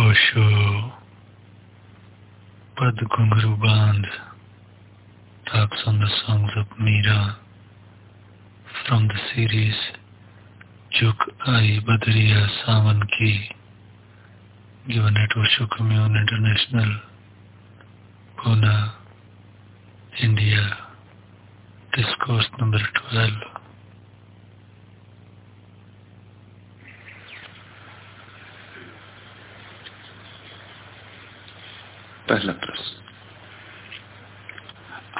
Osho Pad Gunguru Band talks on the songs of Meera from the series Jukai Badriya Sawan Ki given at Osho Commune International, Pune, India, discourse number 12.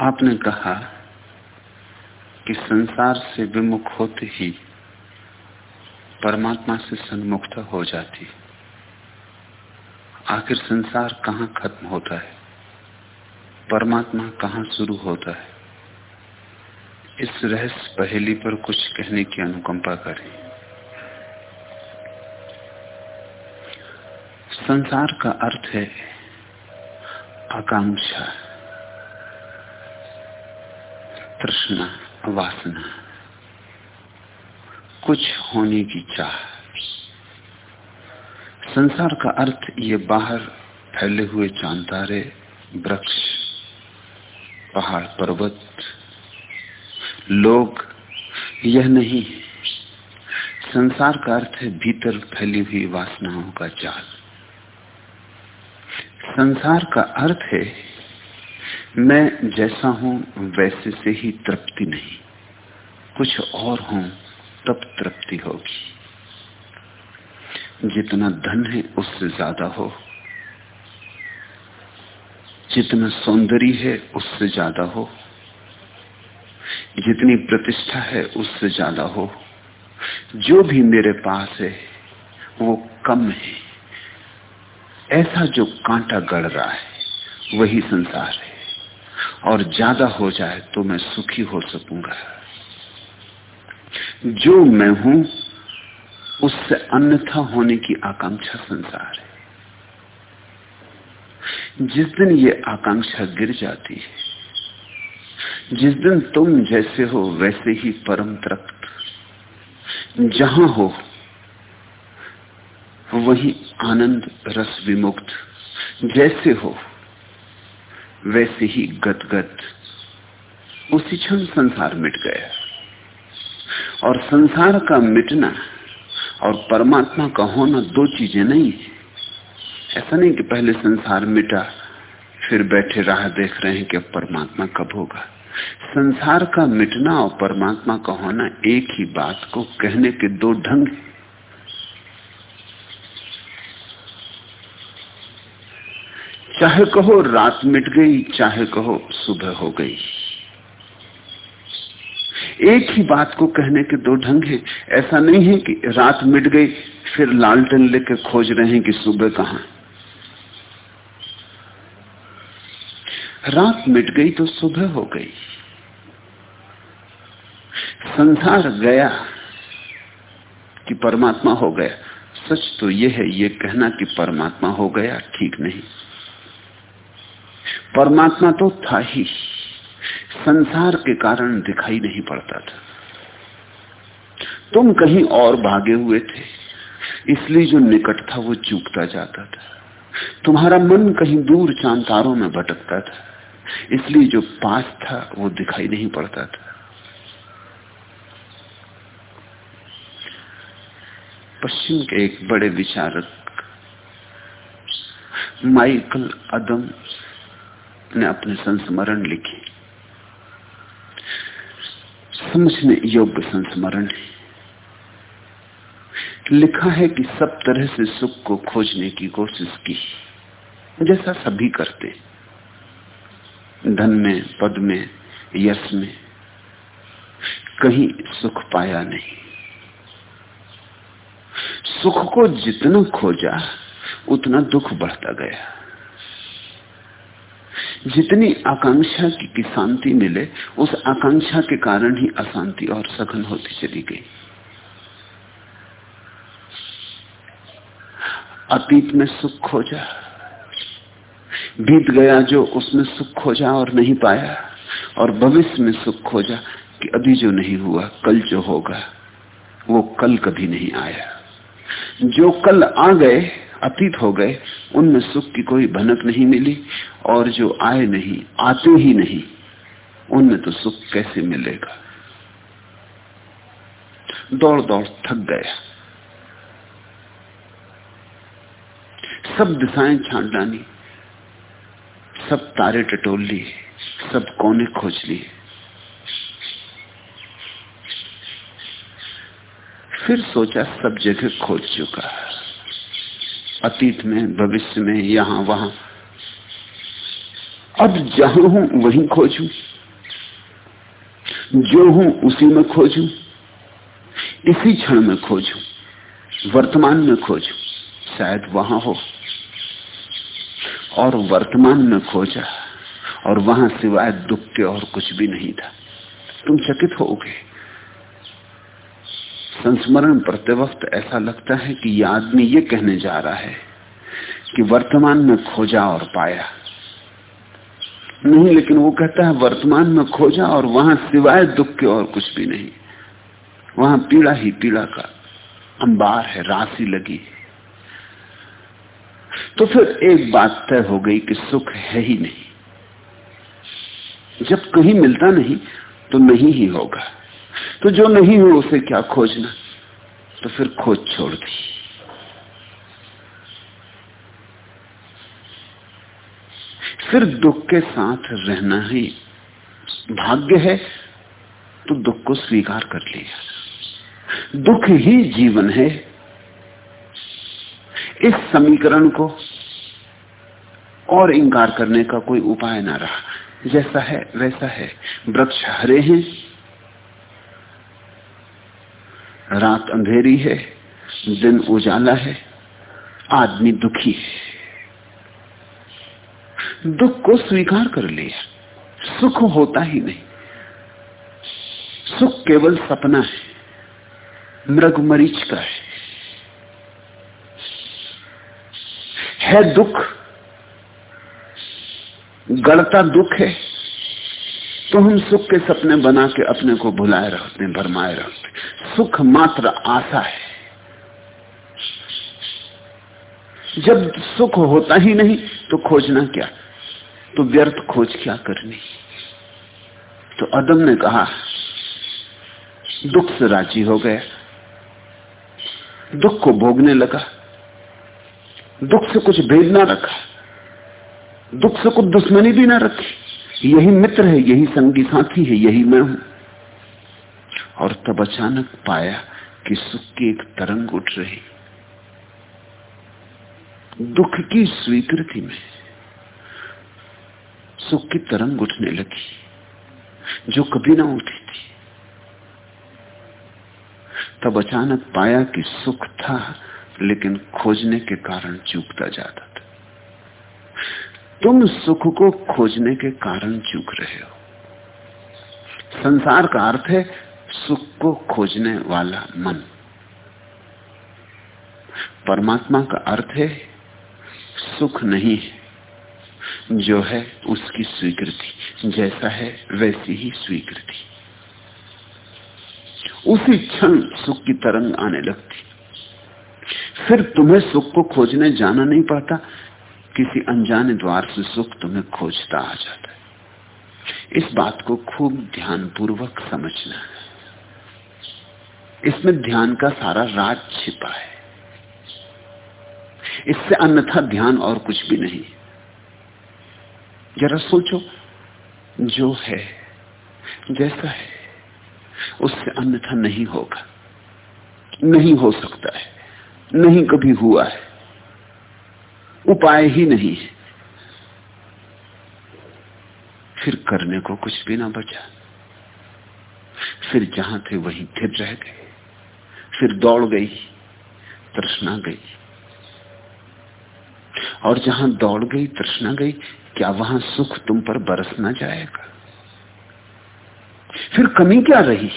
आपने कहा कि संसार से विमुख होते ही परमात्मा से सन्मुखता हो जाती आखिर संसार कहाँ खत्म होता है? परमात्मा कहाँ शुरू होता है? इस रहस्य पहेली पर कुछ कहने की अनुकंपा करें। संसार का अर्थ है आकांक्षा। तृष्णा वासना। कुछ होने की चाह। संसार का अर्थ ये बाहर फैले हुए चांतारे, वृक्ष, पहाड़, पर्वत। लोग यह नहीं संसार का अर्थ है भीतर फैली हुई वासनाओं का जाल। संसार का अर्थ है मैं जैसा हूँ, वैसे से ही तृप्ति नहीं। कुछ और हूँ, तब तृप्ति होगी। जितना धन है, उससे ज़्यादा हो। जितना सौंदर्य है, उससे ज़्यादा हो। जितनी प्रतिष्ठा है, उससे ज़्यादा हो। जो भी मेरे पास है, वो कम है। ऐसा जो कांटा गड़ रहा है, वही संसार है। और ज़्यादा हो जाए तो मैं सुखी हो सकूँगा। जो मैं हूँ, उससे अन्यथा होने की आकांक्षा संसार है। जिस दिन ये आकांक्षा गिर जाती है, जिस दिन तुम जैसे हो, वैसे ही परम तृप्त। जहाँ हो, वही आनंद रस विमुक्त। जैसे हो वैसे ही गदगद। उसी क्षण संसार मिट गया। और संसार का मिटना और परमात्मा का होना दो चीज़ें नहीं है। ऐसा नहीं कि पहले संसार मिटा, फिर बैठे राह देख रहे हैं कि अब परमात्मा कब होगा। संसार का मिटना और परमात्मा का होना एक ही बात को कहने के दो ढंग चाहे कहो रात मिट गई, चाहे कहो सुबह हो गई। एक ही बात को कहने के दो ढंग है। ऐसा नहीं है कि रात मिट गई, फिर लालटेन लेके खोज रहे हैं कि सुबह कहा। रात मिट गई तो सुबह हो गई। संसार गया कि परमात्मा हो गया। सच तो यह है ये कहना कि परमात्मा हो गया, ठीक नहीं। परमात्मा तो था ही। संसार के कारण दिखाई नहीं पड़ता था। तुम कहीं और भागे हुए थे, इसलिए जो निकट था वो चूकता जाता था। तुम्हारा मन कहीं दूर चांतारों में भटकता था, इसलिए जो पास था वो दिखाई नहीं पड़ता था। पश्चिम के एक बड़े विचारक, माइकल अदम ने अपने संस्मरण लिखे। समझने योग्य संस्मरण है। लिखा है कि सब तरह से सुख को खोजने की कोशिश की। जैसा सभी करते। धन में, पद में, यश में। कहीं सुख पाया नहीं। सुख को जितना खोजा, उतना दुख बढ़ता गया। जितनी आकांक्षा की, की शांति मिले उस आकांक्षा के कारण ही अशांति और सघन होती चली गई। अतीत में सुख खोजा बीत गया जो उसमें सुख खोजा और नहीं पाया और भविष्य में सुख खोजा कि अभी जो नहीं हुआ कल जो होगा वो कल कभी नहीं आया। जो कल आ गए अतीत हो गए, उनमें सुख की कोई भनक नहीं मिली और जो आए नहीं, आते ही नहीं, उनमें तो सुख कैसे मिलेगा? दौड़ दौड़ थक गया। सब दिशाएँ छांट डाली, सब तारे टटोल लिए, सब कोने खोज लिए। फिर सोचा सब जगह खोज चुका अतीत में, भविष्य में, यहाँ, वहाँ। अब जहाँ हूँ, वहीं खोजू। जो हूँ, उसी में खोजू। इसी क्षण में खोजू। वर्तमान में खोजू। शायद वहाँ हो। और वर्तमान में खोजा। और वहाँ सिवाय दुख के और कुछ भी नहीं था। तुम चकित हो गए संस्मरण प्रति वक्त ऐसा लगता है कि यह आदमी ये कहने जा रहा है कि वर्तमान में खोजा और पाया। नहीं, लेकिन वो कहता है, वर्तमान में खोजा और वहाँ सिवाय दुख के और कुछ भी नहीं। वहाँ पीड़ा ही पीड़ा का अंबार है राशि लगी तो फिर एक बात तय हो गई कि सुख है ही नहीं। जब कहीं मिलता नहीं तो नहीं ही होगा। तो जो नहीं हो उसे क्या खोजना? तो फिर खोज छोड़ दी। फिर दुख के साथ रहना ही भाग्य है तो दुख को स्वीकार कर लिया। दुख ही जीवन है। इस समीकरण को और इंकार करने का कोई उपाय ना रहा। जैसा है, वैसा है। वृक्ष हरे हैं। रात अंधेरी है, दिन उजाला है, आदमी दुखी है। दुख को स्वीकार कर लिया, सुख होता ही नहीं। सुख केवल सपना है, मृग मरीच का है। है दुख गड़ता दुख है तो हम सुख के सपने बना के अपने को भुलाए रखते हैं, भरमाए रखते सुख मात्र आशा है। जब सुख होता ही नहीं तो खोजना क्या? तो व्यर्थ खोज क्या करनी? तो अदम ने कहा, दुख से राज़ी हो गया। दुख को भोगने लगा। दुख से कुछ भेद ना रखा। दुख से कुछ दुश्मनी भी ना रखी। यही मित्र है, यही संगी साथी है, यही मैं हूँ। और तब अचानक पाया कि सुख की एक तरंग उठ रही। दुख की स्वीकृति में सुख की तरंग उठने लगी, जो कभी ना उठी थी। तब अचानक पाया कि सुख था, लेकिन खोजने के कारण चूकता जाता था। तुम सुख को खोजने के कारण चूक रहे हो। संसार का अर्थ है सुख को खोजने वाला मन। परमात्मा का अर्थ है, सुख नहीं है। जो है उसकी स्वीकृति, जैसा है वैसी ही स्वीकृति। उसी क्षण सुख की तरंग आने लगती। फिर तुम्हें सुख को खोजने जाना नहीं पड़ता। किसी अनजाने द्वार से सुख तुम्हें खोजता आ जाता है। इस बात को खूब ध्यान पूर्वक समझना है। इसमें ध्यान का सारा राज छिपा है। इससे अन्यथा ध्यान और कुछ भी नहीं। जरा सोचो, जो है, जैसा है, उससे अन्यथा नहीं होगा। नहीं हो सकता है। नहीं कभी हुआ है। उपाय ही नहीं है। फिर करने को कुछ भी ना बचा। फिर जहाँ थे वहीं फिर रह गए। फिर दौड़ गई, तृष्णा गई। और जहाँ दौड़ गई, तृष्णा गई, क्या वहाँ सुख तुम पर बरस ना जाएगा? फिर कमी क्या रही?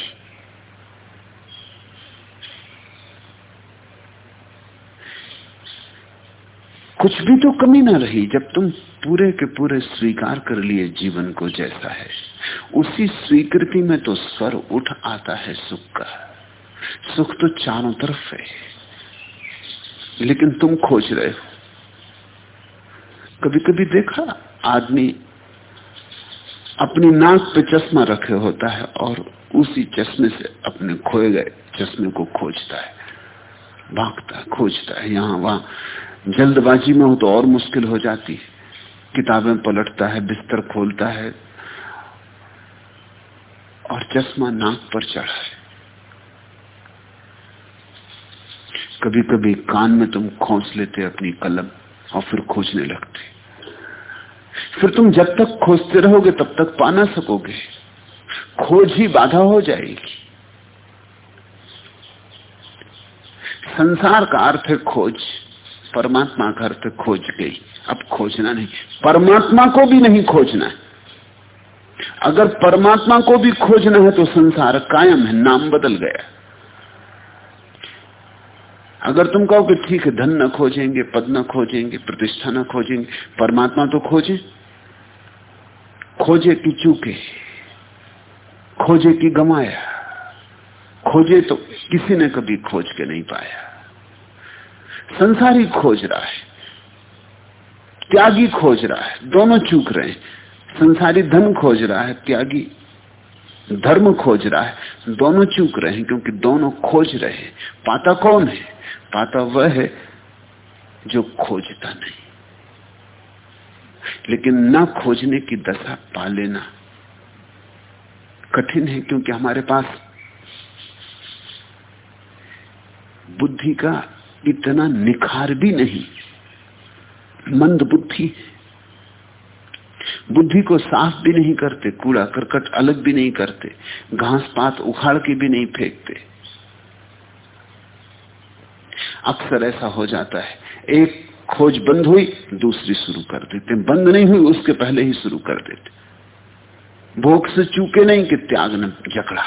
कुछ भी तो कमी ना रही, जब तुम पूरे के पूरे स्वीकार कर लिए जीवन को जैसा है। उसी स्वीकृति में तो स्वर उठ आता है सुख का। सुख तो चारों तरफ़ है। लेकिन तुम खोज रहे हो। कभी कभी देखा, आदमी अपनी नाक पे चश्मा रखे होता है और उसी चश्मे से अपने खोए गए चश्मे को खोजता है, भागता है खोजता है। यहाँ वहाँ जल्दबाजी में हो तो और मुश्किल हो जाती है। किताबें पलटता है, बिस्तर खोलता है और चश्मा नाक पर चढ़ा है। कभी कभी कान में तुम खोस लेते अपनी कलम और फिर खोजने लगते। फिर तुम जब तक खोजते रहोगे, तब तक पा ना सकोगे। खोज ही बाधा हो जाएगी। संसार का अर्थ है खोज। परमात्मा का अर्थ खोज गई। अब खोजना नहीं। परमात्मा को भी नहीं खोजना है। अगर परमात्मा को भी खोजना है तो संसार कायम है, नाम बदल गया। अगर तुम कहो कि ठीक है, धन न खोजेंगे, पद न खोजेंगे, प्रतिष्ठा न खोजेंगे, परमात्मा तो खोजे। खोजे कि चूके, खोजे कि गमाया, खोजे तो किसी ने कभी खोज के नहीं पाया। संसारी खोज रहा है, त्यागी खोज रहा है, दोनों चूक रहे हैं। संसारी धन खोज रहा है, त्यागी धर्म खोज रहा है, दोनों चूक रहे हैं, क्योंकि दोनों खोज रहे हैं। पाता कौन है? पाता वह है जो खोजता नहीं। लेकिन न खोजने की दशा पा लेना कठिन है, क्योंकि हमारे पास बुद्धि का इतना निखार भी नहीं, मंद बुद्धि बुद्धि को साफ़ भी नहीं करते, कूड़ा करकट अलग भी नहीं करते, घास पात उखाड़ के भी नहीं फेंकते। अक्सर ऐसा हो जाता है। एक खोज बंद हुई, दूसरी शुरू कर देते बंद नहीं हुई, उसके पहले ही शुरू कर देते भोग से चूके नहीं कि त्याग न जकड़ा।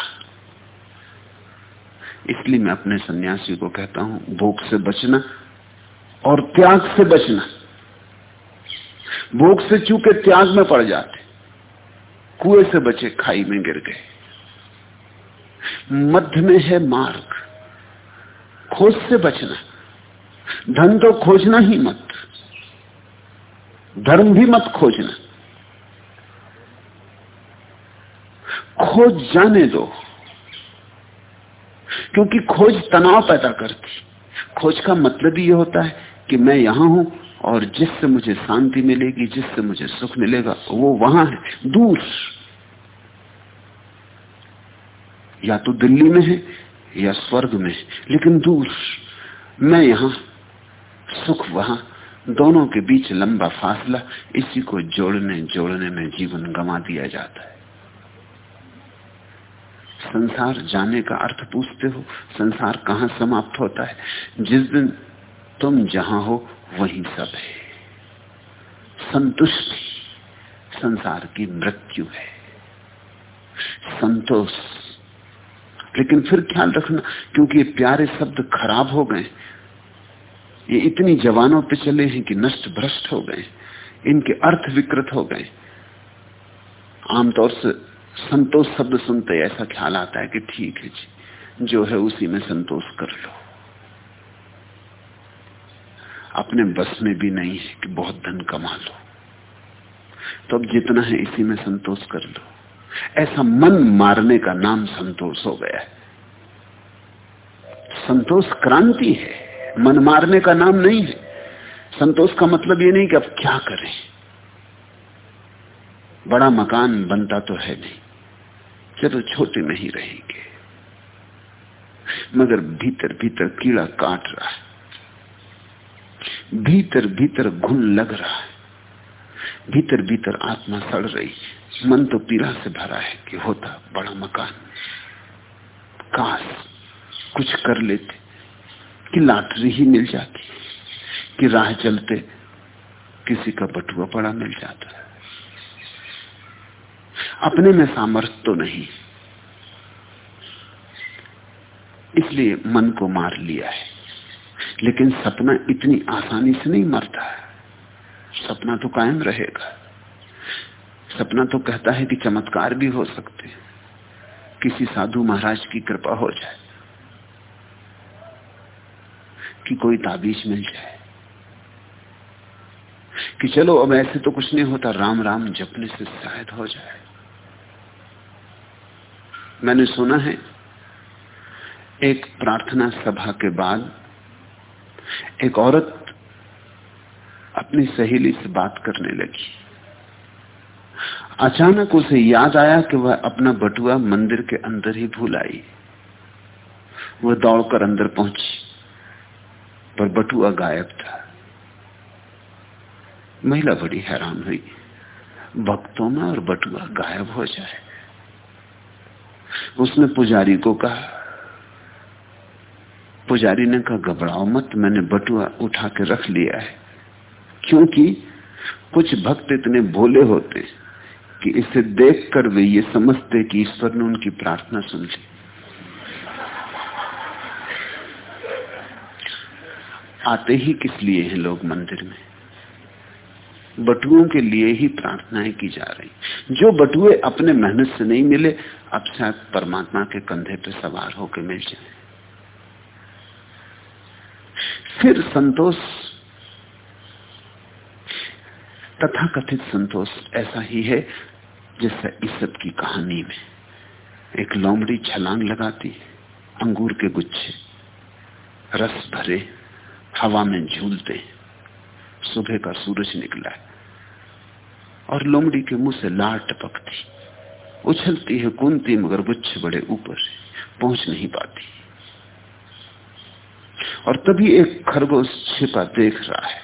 इसलिए मैं अपने सन्यासी को कहता हूँ, भोग से बचना और त्याग से बचना। भोग से चूके त्याग में पड़ जाते। कुएँ से बचे, खाई में गिर गए। मध्य में है मार्ग। खोज से बचना। धन तो खोजना ही मत। धर्म भी मत खोजना। खोज जाने दो। क्योंकि खोज तनाव पैदा करती। खोज का मतलब ये होता है कि मैं यहाँ हूँ और जिससे मुझे शांति मिलेगी, जिससे मुझे सुख मिलेगा, वो वहाँ है, दूर। या तो दिल्ली में है या स्वर्ग में है, लेकिन दूर। मैं यहाँ सुख वहाँ, दोनों के बीच लंबा फासला, इसी को जोड़ने जोड़ने में जीवन गमा दिया जाता है। संसार जाने का अर्थ पूछते हो, संसार कहाँ समाप्त होता है? जिस दिन तुम जहाँ हो, वही सब है। संतुष्टि संसार की मृत्यु है। संतोष। लेकिन फिर ख्याल रखना, क्योंकि प्यारे शब्द खराब हो गए ये इतनी जवानों पे चले हैं कि नष्ट भ्रष्ट हो गए इनके अर्थ विकृत हो गए आमतौर से संतोष शब्द सुनते ऐसा ख्याल आता है कि ठीक है जी, जो है उसी में संतोष कर लो। अपने बस में भी नहीं है कि बहुत धन कमा लो। तो अब जितना है इसी में संतोष कर लो। ऐसा मन मारने का नाम संतोष हो गया है। संतोष क्रांति है। मन मारने का नाम नहीं है। संतोष का मतलब ये नहीं कि अब क्या करें। बड़ा मकान बनता तो है नहीं। चलो छोटे में ही रहेंगे। मगर भीतर भीतर कीड़ा काट रहा है। भीतर भीतर घुन लग रहा है। भीतर भीतर आत्मा सड़ रही मन तो पीड़ा से भरा है कि होता बड़ा मकान। काश कुछ कर लेते। कि लाटरी ही मिल जाती, कि राह चलते किसी का बटुआ पड़ा मिल जाता। है अपने में सामर्थ्य तो नहीं, इसलिए मन को मार लिया है। लेकिन सपना इतनी आसानी से नहीं मरता है। सपना तो कायम रहेगा। सपना तो कहता है कि चमत्कार भी हो सकते हैं। किसी साधु महाराज की कृपा हो जाए। कि कोई ताबीज मिल जाए। कि चलो, अब ऐसे तो कुछ नहीं होता राम राम जपने से शायद हो जाए। मैंने सुना है, एक प्रार्थना सभा के बाद एक औरत अपनी सहेली से बात करने लगी। अचानक उसे याद आया कि वह अपना बटुआ मंदिर के अंदर ही भूल आई। वह दौड़कर अंदर पहुँची। पर बटुआ गायब था। महिला बड़ी हैरान हुई। भक्तों में और बटुआ गायब हो जाए। उसने पुजारी को कहा, पुजारी ने कहा, घबराओ मत, मैंने बटुआ उठा के रख लिया है। क्योंकि कुछ भक्त इतने भोले होते कि इसे देखकर वे ये समझते कि ईश्वर ने उनकी प्रार्थना सुन ली। आते ही किस लिए हैं लोग मंदिर में? बटुओं के लिए ही प्रार्थनाएँ की जा रही जो बटुए अपने मेहनत से नहीं मिले, अब शायद परमात्मा के कंधे पे सवार होकर मिल जाए। फिर संतोष। तथा कथित संतोष ऐसा ही है, जैसा ईसब की कहानी में। एक लोमड़ी छलांग लगाती अंगूर के गुच्छे, रस भरे हवा में झूलते। सुबह का सूरज निकला और लोमड़ी के मुँह से लार टपकती। उछलती है कुंती मगर गुच्छे बड़े ऊपर पहुँच नहीं पाती। और तभी एक खरगोश छिपा देख रहा है।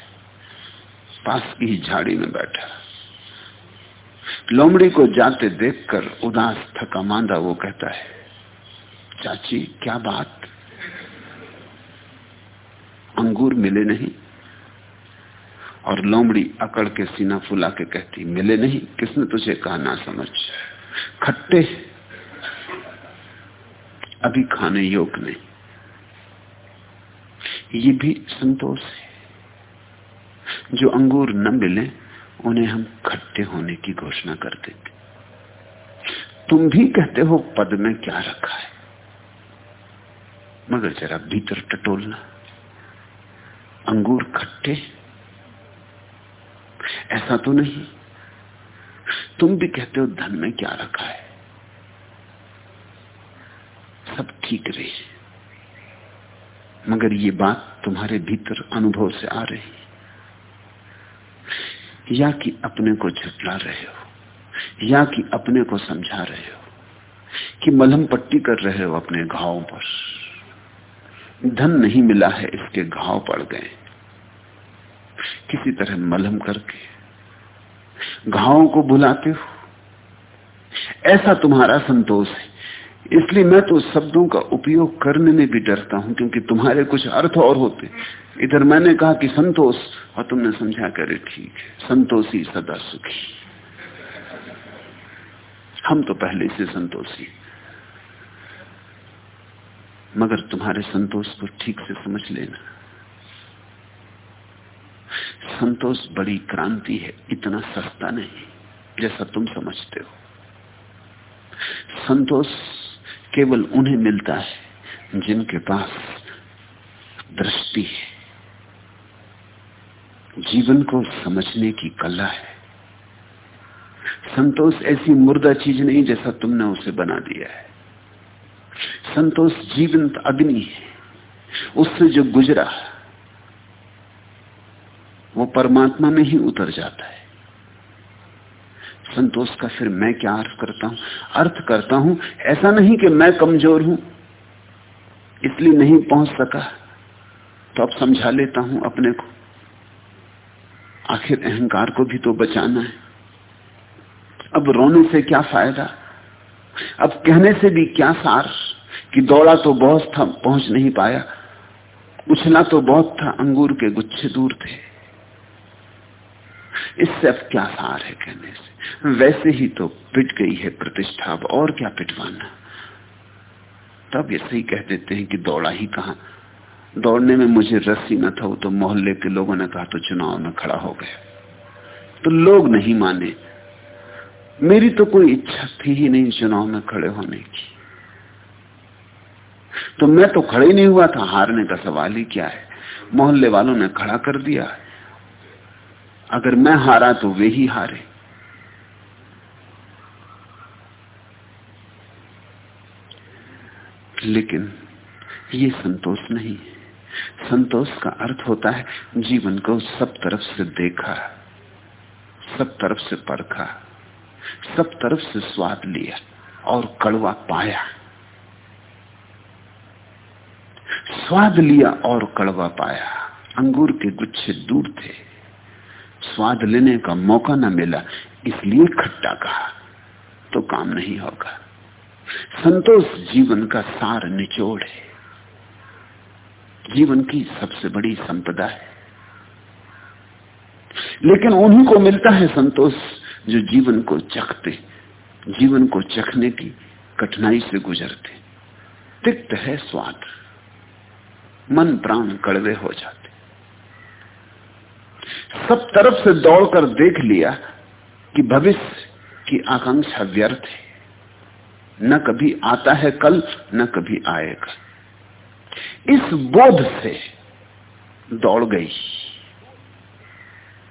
पास की ही झाड़ी में बैठा। लोमड़ी को जाते देखकर उदास थका मांदा वो कहता है, चाची, क्या बात? अंगूर मिले नहीं। और लोमड़ी अकड़ के सीना फुला के कहती, मिले नहीं, किसने तुझे कहा ना समझ? खट्टे। अभी खाने योग नहीं। ये भी संतोष है। जो अंगूर न मिले, उन्हें हम खट्टे होने की घोषणा कर देते। तुम भी कहते हो, पद में क्या रखा है? मगर जरा भीतर टटोलना। अंगूर खट्टे ऐसा तो नहीं। तुम भी कहते हो धन में क्या रखा है। सब ठीक रहे। मगर ये बात तुम्हारे भीतर अनुभव से आ रही। या कि अपने को झटला रहे हो, या कि अपने को समझा रहे हो कि मलहम पट्टी कर रहे हो अपने घावों पर। धन नहीं मिला है, इसके घाव पड़ गए। किसी तरह मलहम करके, घावों को बुलाते हो। ऐसा तुम्हारा संतोष है। इसलिए मैं तो शब्दों का उपयोग करने में भी डरता हूँ, क्योंकि तुम्हारे कुछ अर्थ और होते। इधर मैंने कहा कि संतोष, और तुमने समझा करे ठीक है, संतोषी सदा सुखी। हम तो पहले से संतोषी। मगर तुम्हारे संतोष को ठीक से समझ लेना। संतोष बड़ी क्रांति है, इतना सस्ता नहीं, जैसा तुम समझते हो। संतोष केवल उन्हें मिलता है, जिनके पास दृष्टि है। जीवन को समझने की कला है। संतोष ऐसी मुर्दा चीज़ नहीं जैसा तुमने उसे बना दिया है। संतोष जीवंत अग्नि है। उससे जो गुजरा, वो परमात्मा में ही उतर जाता है। संतोष का फिर मैं क्या अर्थ करता हूँ? अर्थ करता हूँ, ऐसा नहीं कि मैं कमज़ोर हूँ, इसलिए नहीं पहुँच सका। तो अब समझा लेता हूँ अपने को। आखिर अहंकार को भी तो बचाना है। अब रोने से क्या फ़ायदा? अब कहने से भी क्या सार? कि दौड़ा तो बहुत था, पहुँच नहीं पाया। उछला तो बहुत था, अंगूर के गुच्छे दूर थे। इससे अब क्या सार है कहने से? वैसे ही तो पिट गई है प्रतिष्ठा, अब और क्या पिटवाना? तब ऐसे ही कह देते हैं कि दौड़ा ही कहा? दौड़ने में मुझे रस्सी न था तो मोहल्ले के लोगों ने कहा तो चुनाव में खड़ा हो गया। तो लोग नहीं माने। मेरी तो कोई इच्छा थी ही नहीं चुनाव में खड़े होने की। तो मैं तो खड़े नहीं हुआ था। हारने का सवाल ही क्या है? मोहल्ले वालों ने खड़ा कर दिया अगर मैं हारा तो वे ही हारे। लेकिन ये संतोष नहीं संतोष का अर्थ होता है जीवन को सब तरफ़ से देखा, सब तरफ़ से परखा, सब तरफ़ से स्वाद लिया और कड़वा पाया। स्वाद लिया और कड़वा पाया। अंगूर के गुच्छे दूर थे। स्वाद लेने का मौका न मिला, इसलिए खट्टा कहा तो काम नहीं होगा। संतोष जीवन का सार निचोड़ है। जीवन की सबसे बड़ी संपदा है। लेकिन उन्हीं को मिलता है संतोष, जो जीवन को चखते, जीवन को चखने की कठिनाई से गुजरते। तिक्त है स्वाद। मन प्राण कड़वे हो जाते। सब तरफ़ से दौड़कर देख लिया कि भविष्य की आकांक्षा व्यर्थ है। न कभी आता है कल, न कभी आएगा। इस बोध से दौड़ गई,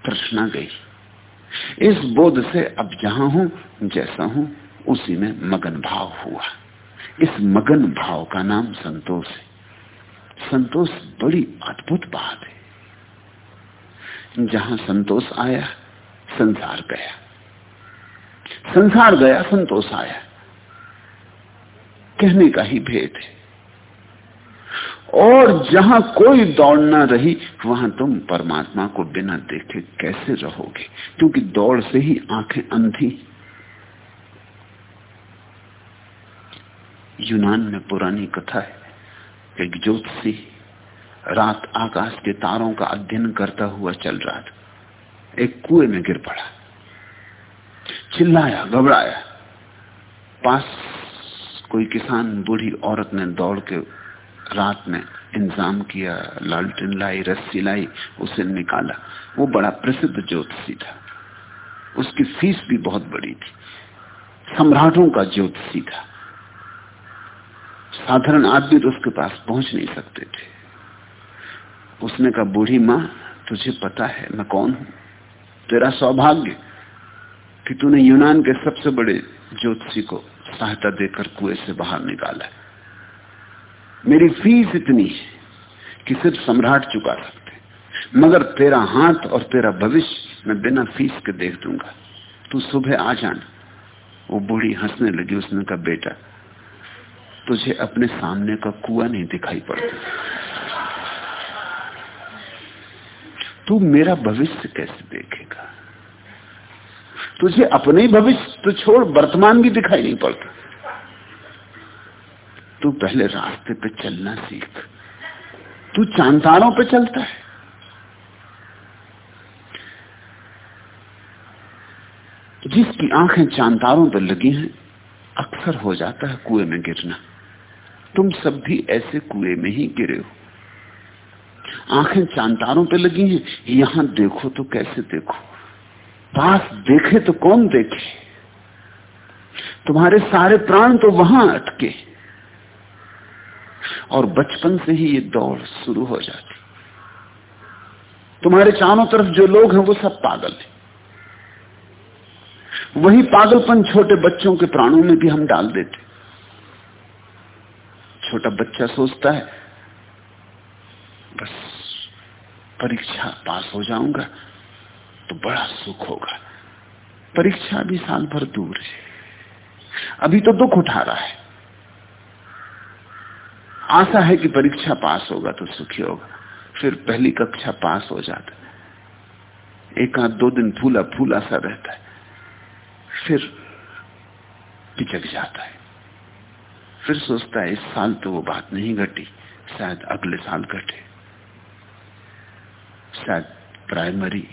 तृष्णा गई। इस बोध से अब जहाँ हूँ, जैसा हूँ, उसी में मगन भाव हुआ। इस मगन भाव का नाम संतोष है। संतोष बड़ी अद्भुत बात है। जहाँ संतोष आया, संसार गया। संसार गया, संतोष आया। कहने का ही भेद है। और जहाँ कोई दौड़ ना रही, वहाँ तुम परमात्मा को बिना देखे कैसे रहोगे? क्योंकि दौड़ से ही आँखें अंधी। यूनान में पुरानी कथा है। एक ज्योतिषी रात आकाश के तारों का अध्ययन करता हुआ चल रहा था। एक कुएँ में गिर पड़ा। चिल्लाया, घबराया। पास कोई किसान, बूढ़ी औरत ने दौड़ के रात में इंतज़ाम किया, लालटेन लाई, रस्सी लाई, उसे निकाला। वो बड़ा प्रसिद्ध ज्योतिषी था। उसकी फ़ीस भी बहुत बड़ी थी। सम्राटों का ज्योतिषी था। साधारण आदमी तो उसके पास पहुँच नहीं सकते थे। उसने कहा, बूढ़ी माँ, तुझे पता है, मैं कौन हूँ? तेरा सौभाग्य कि तूने यूनान के सबसे बड़े ज्योतिषी को सहायता देकर कुएँ से बाहर निकाला मेरी फ़ीस इतनी है कि सिर्फ़ सम्राट चुका सकते मगर तेरा हाथ और तेरा भविष्य मैं बिना फ़ीस के देख दूँगा। तू सुबह आ जाना। वो बूढ़ी हंसने लगी, उसने कहा, बेटा तुझे अपने सामने का कुआ नहीं दिखाई पड़ता। तू मेरा भविष्य कैसे देखेगा? तुझे अपने ही भविष्य तो छोड़, वर्तमान भी दिखाई नहीं पड़ता। तू पहले रास्ते पे चलना सीख। तू चांतारों पे चलता है। जिसकी आँखें चांतारों पर लगी हैं, अक्सर हो जाता है कुएँ में गिरना। तुम सब भी ऐसे कुएँ में ही गिरे हो। आँखें चांतारों पे लगी हैं, यहाँ देखो तो कैसे देखो। पास देखे तो कौन देखे? तुम्हारे सारे प्राण तो वहाँ अटके। और बचपन से ही ये दौड़ शुरू हो जाती। तुम्हारे चारों तरफ़ जो लोग हैं, वो सब पागल हैं। वही पागलपन छोटे बच्चों के प्राणों में भी हम डाल देते। छोटा बच्चा सोचता है, बस परीक्षा पास हो जाऊँगा तो बड़ा सुख होगा। परीक्षा भी साल भर दूर है। अभी तो दुख उठा रहा है। आशा है कि परीक्षा पास होगा तो सुखी होगा। फिर पहली कक्षा पास हो जाता एक आध दो दिन फूला फूला सा रहता है। फिर पिचक जाता है। फिर सोचता है, इस साल तो वो बात नहीं घटी, शायद अगले साल घटे। शायद प्राइमरी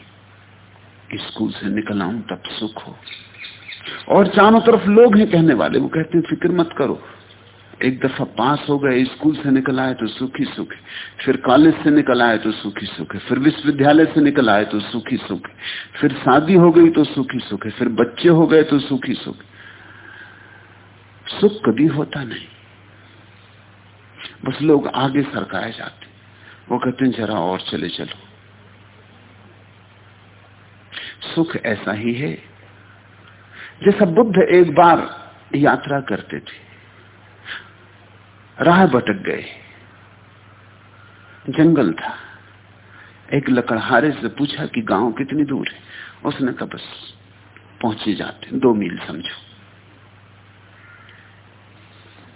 स्कूल से निकल आऊँ, तब सुख हो। और चारों तरफ़ लोग हैं कहने वाले, वो कहते हैं, फ़िक्र मत करो, एक दफ़ा पास हो गए स्कूल से निकल आए तो सुखी सुख फिर कॉलेज से निकल आए तो सुखी सुख फिर विश्वविद्यालय से निकल आए तो सुखी सुख फिर शादी हो गई तो सुखी सुख फिर बच्चे हो गए तो सुखी सुख सुख कभी होता नहीं। बस लोग आगे सरकाए जाते वो कहते हैं, जरा और चले चलो। सुख ऐसा ही है, जैसा बुद्ध एक बार यात्रा करते थे। राह भटक गए। जंगल था। एक लकड़हारे से पूछा कि गाँव कितनी दूर है? उसने कहा, बस पहुँचे जाते दो मील समझो।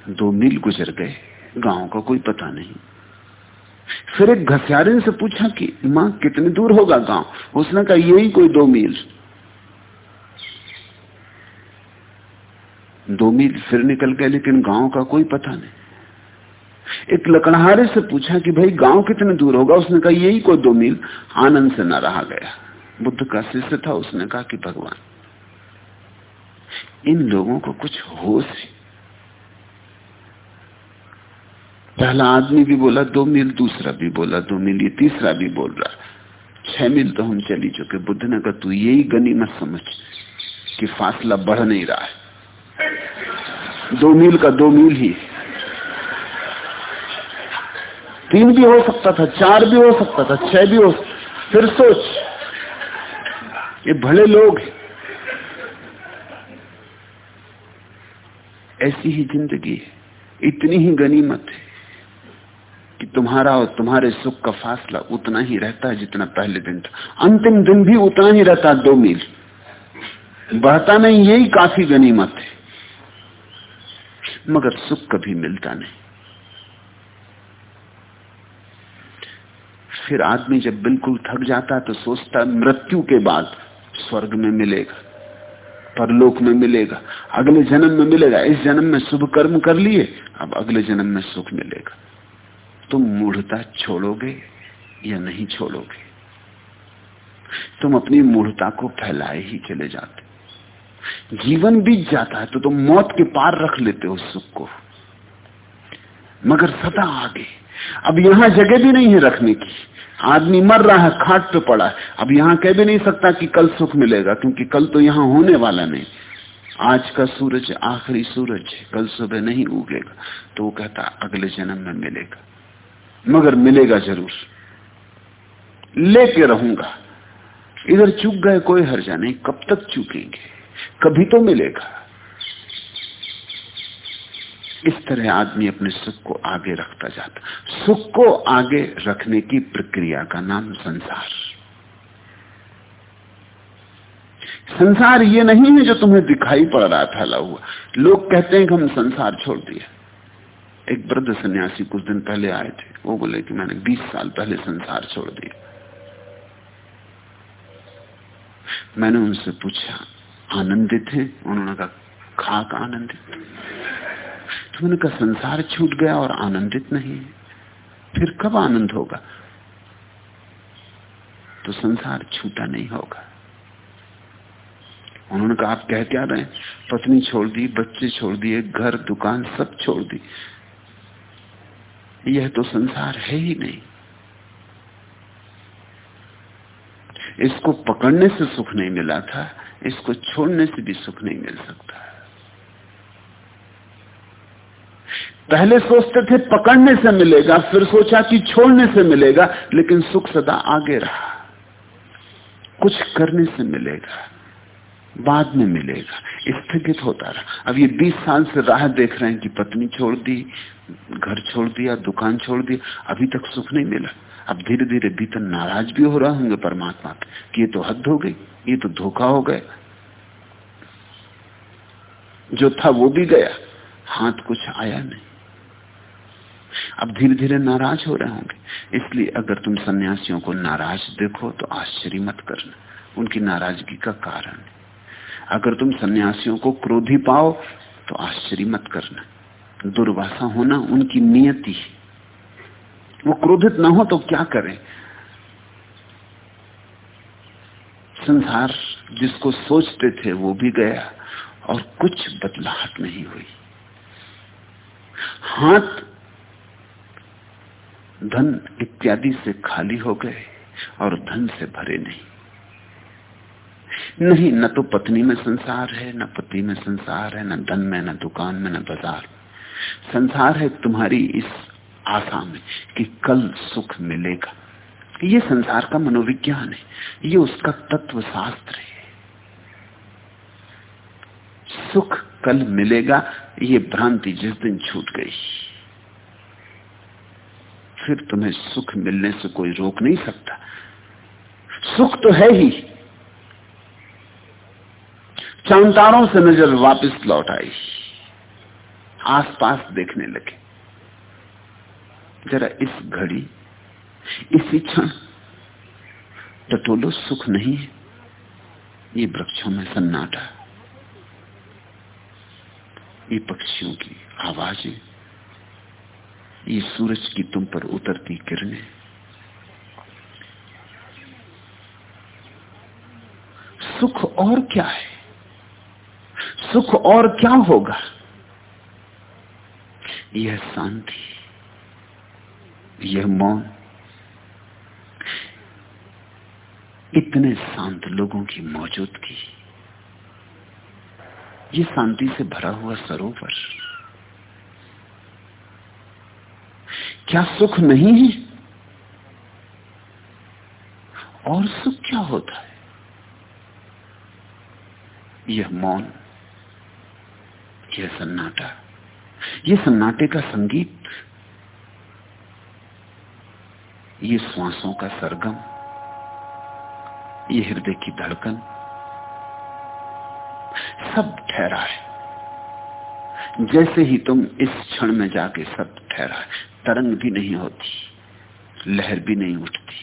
दो मील गुजर गए। गाँव का कोई पता नहीं। फिर एक घसियारिन से पूछा कि, माँ, कितनी दूर होगा गाँव? उसने कहा, यही कोई दो मील। दो मील फिर निकल गए, लेकिन गाँव का कोई पता नहीं। एक लकड़हारे से पूछा कि, भाई, गाँव कितने दूर होगा? उसने कहा, यही कोई दो मील। आनंद से न रहा गया। बुद्ध का शिष्य था, उसने कहा कि, भगवान, इन लोगों को कुछ होश है। पहला आदमी भी बोला, दो मील, दूसरा भी बोला, दो मील, ये तीसरा भी बोल रहा छह मील तो हम चली चुके। बुद्ध ने कहा तू यही गनी मत समझ कि फासला बढ़ नहीं रहा है। दो मील का दो मील ही। तीन भी हो सकता था, चार भी हो सकता था, छह भी हो फिर सोच, ये भले लोग ऐसी ही ज़िंदगी है। इतनी ही गनीमत है। कि तुम्हारा और तुम्हारे सुख का फासला उतना ही रहता है जितना पहले दिन था। अंतिम दिन भी उतना ही रहता दो मील। बढ़ता नहीं, यही काफ़ी गनीमत है। मगर सुख कभी मिलता नहीं। फिर आदमी जब बिल्कुल थक जाता तो सोचता मृत्यु के बाद स्वर्ग में मिलेगा, परलोक में मिलेगा, अगले जन्म में मिलेगा। इस जन्म में शुभ कर्म कर लिए, अब अगले जन्म में सुख मिलेगा। तुम मूढ़ता छोड़ोगे या नहीं छोड़ोगे? तुम अपनी मूढ़ता को फैलाए ही चले जाते जीवन बीत जाता है तो तुम मौत के पार रख लेते हो सुख को। मगर सदा आगे। अब यहाँ जगह भी नहीं है रखने की। आदमी मर रहा है, खाट पे पड़ा है। अब यहाँ कह भी नहीं सकता कि कल सुख मिलेगा, क्योंकि कल तो यहाँ होने वाला नहीं। आज का सूरज आखिरी सूरज है, कल सुबह नहीं उगेगा। तो वो कहता, अगले जन्म में मिलेगा। मगर मिलेगा ज़रूर। लेके रहूँगा। इधर चूक गए कोई हर्जा नहीं, कब तक चूकेंगे? कभी तो मिलेगा। इस तरह आदमी अपने सुख को आगे रखता जाता सुख को आगे रखने की प्रक्रिया का नाम संसार। संसार ये नहीं है जो तुम्हें दिखाई पड़ रहा फैला हुआ लोग कहते हैं कि हम संसार छोड़ दिया। एक वृद्ध सन्यासी कुछ दिन पहले आए थे। वो बोले कि मैंने 20 साल पहले संसार छोड़ दिया। मैंने उनसे पूछा, आनंदित है? उन्होंने कहा खाक आनंदित। तो मैंने कहा, संसार छूट गया और आनंदित नहीं फिर कब आनंद होगा? तो संसार छूटा नहीं होगा। उन्होंने कहा, आप कह क्या रहे पत्नी छोड़ दी, बच्चे छोड़ दिए, घर, दुकान सब छोड़ दी। यह तो संसार है ही नहीं। इसको पकड़ने से सुख नहीं मिला था, इसको छोड़ने से भी सुख नहीं मिल सकता। पहले सोचते थे पकड़ने से मिलेगा, फिर सोचा कि छोड़ने से मिलेगा, लेकिन सुख सदा आगे रहा। कुछ करने से मिलेगा, बाद में मिलेगा, स्थगित होता रहा। अब ये 20 साल से राह देख रहे हैं कि पत्नी छोड़ दी घर छोड़ दिया, दुकान छोड़ दी अभी तक सुख नहीं मिला। अब धीरे धीरे भीतर नाराज़ भी हो रहा होंगे परमात्मा कि ये तो हद हो गई, ये तो धोखा हो गया। जो था वो भी गया, हाथ कुछ आया नहीं। अब धीरे धीरे नाराज़ हो रहे होंगे। इसलिए अगर तुम सन्यासियों को नाराज़ देखो तो आश्चर्य मत करना। उनकी नाराज़गी का कारण अगर तुम सन्यासियों को क्रोधी पाओ तो आश्चर्य मत करना। दुर्वासा होना उनकी नियति वो क्रोधित ना हो तो क्या करें? संसार जिसको सोचते थे वो भी गया और कुछ बदलाहट नहीं हुई। हाथ, धन इत्यादि से खाली हो गए और धन से भरे नहीं। नहीं, न तो पत्नी में संसार है, न पति में संसार है, न धन में, न दुकान में, न बाज़ार संसार है तुम्हारी इस आशा में कि कल सुख मिलेगा। ये संसार का मनोविज्ञान है। ये उसका तत्व शास्त्र है। सुख कल मिलेगा, ये भ्रांति जिस दिन छूट गई। फिर तुम्हें सुख मिलने से कोई रोक नहीं सकता। सुख तो है ही। चांतारों से नज़र वापस लौट आई। आसपास देखने लगे। जरा इस घड़ी, इसी क्षण टटोलो सुख नहीं है। ये वृक्षों में सन्नाटा। ये पक्षियों की आवाज़ें, ये सूरज की तुम पर उतरती किरणें। सुख और क्या है? सुख और क्या होगा? यह शांति, यह मौन, इतने शांत लोगों की मौजूदगी, ये शांति से भरा हुआ सरोवर। क्या सुख नहीं है? और सुख क्या होता है? यह मौन, यह सन्नाटा। यह सन्नाटे का संगीत, ये श्वासों का सरगम, ये हृदय की धड़कन, सब ठहरा है। जैसे ही तुम इस क्षण में जाके सब ठहरा है। तरंग भी नहीं होती, लहर भी नहीं उठती।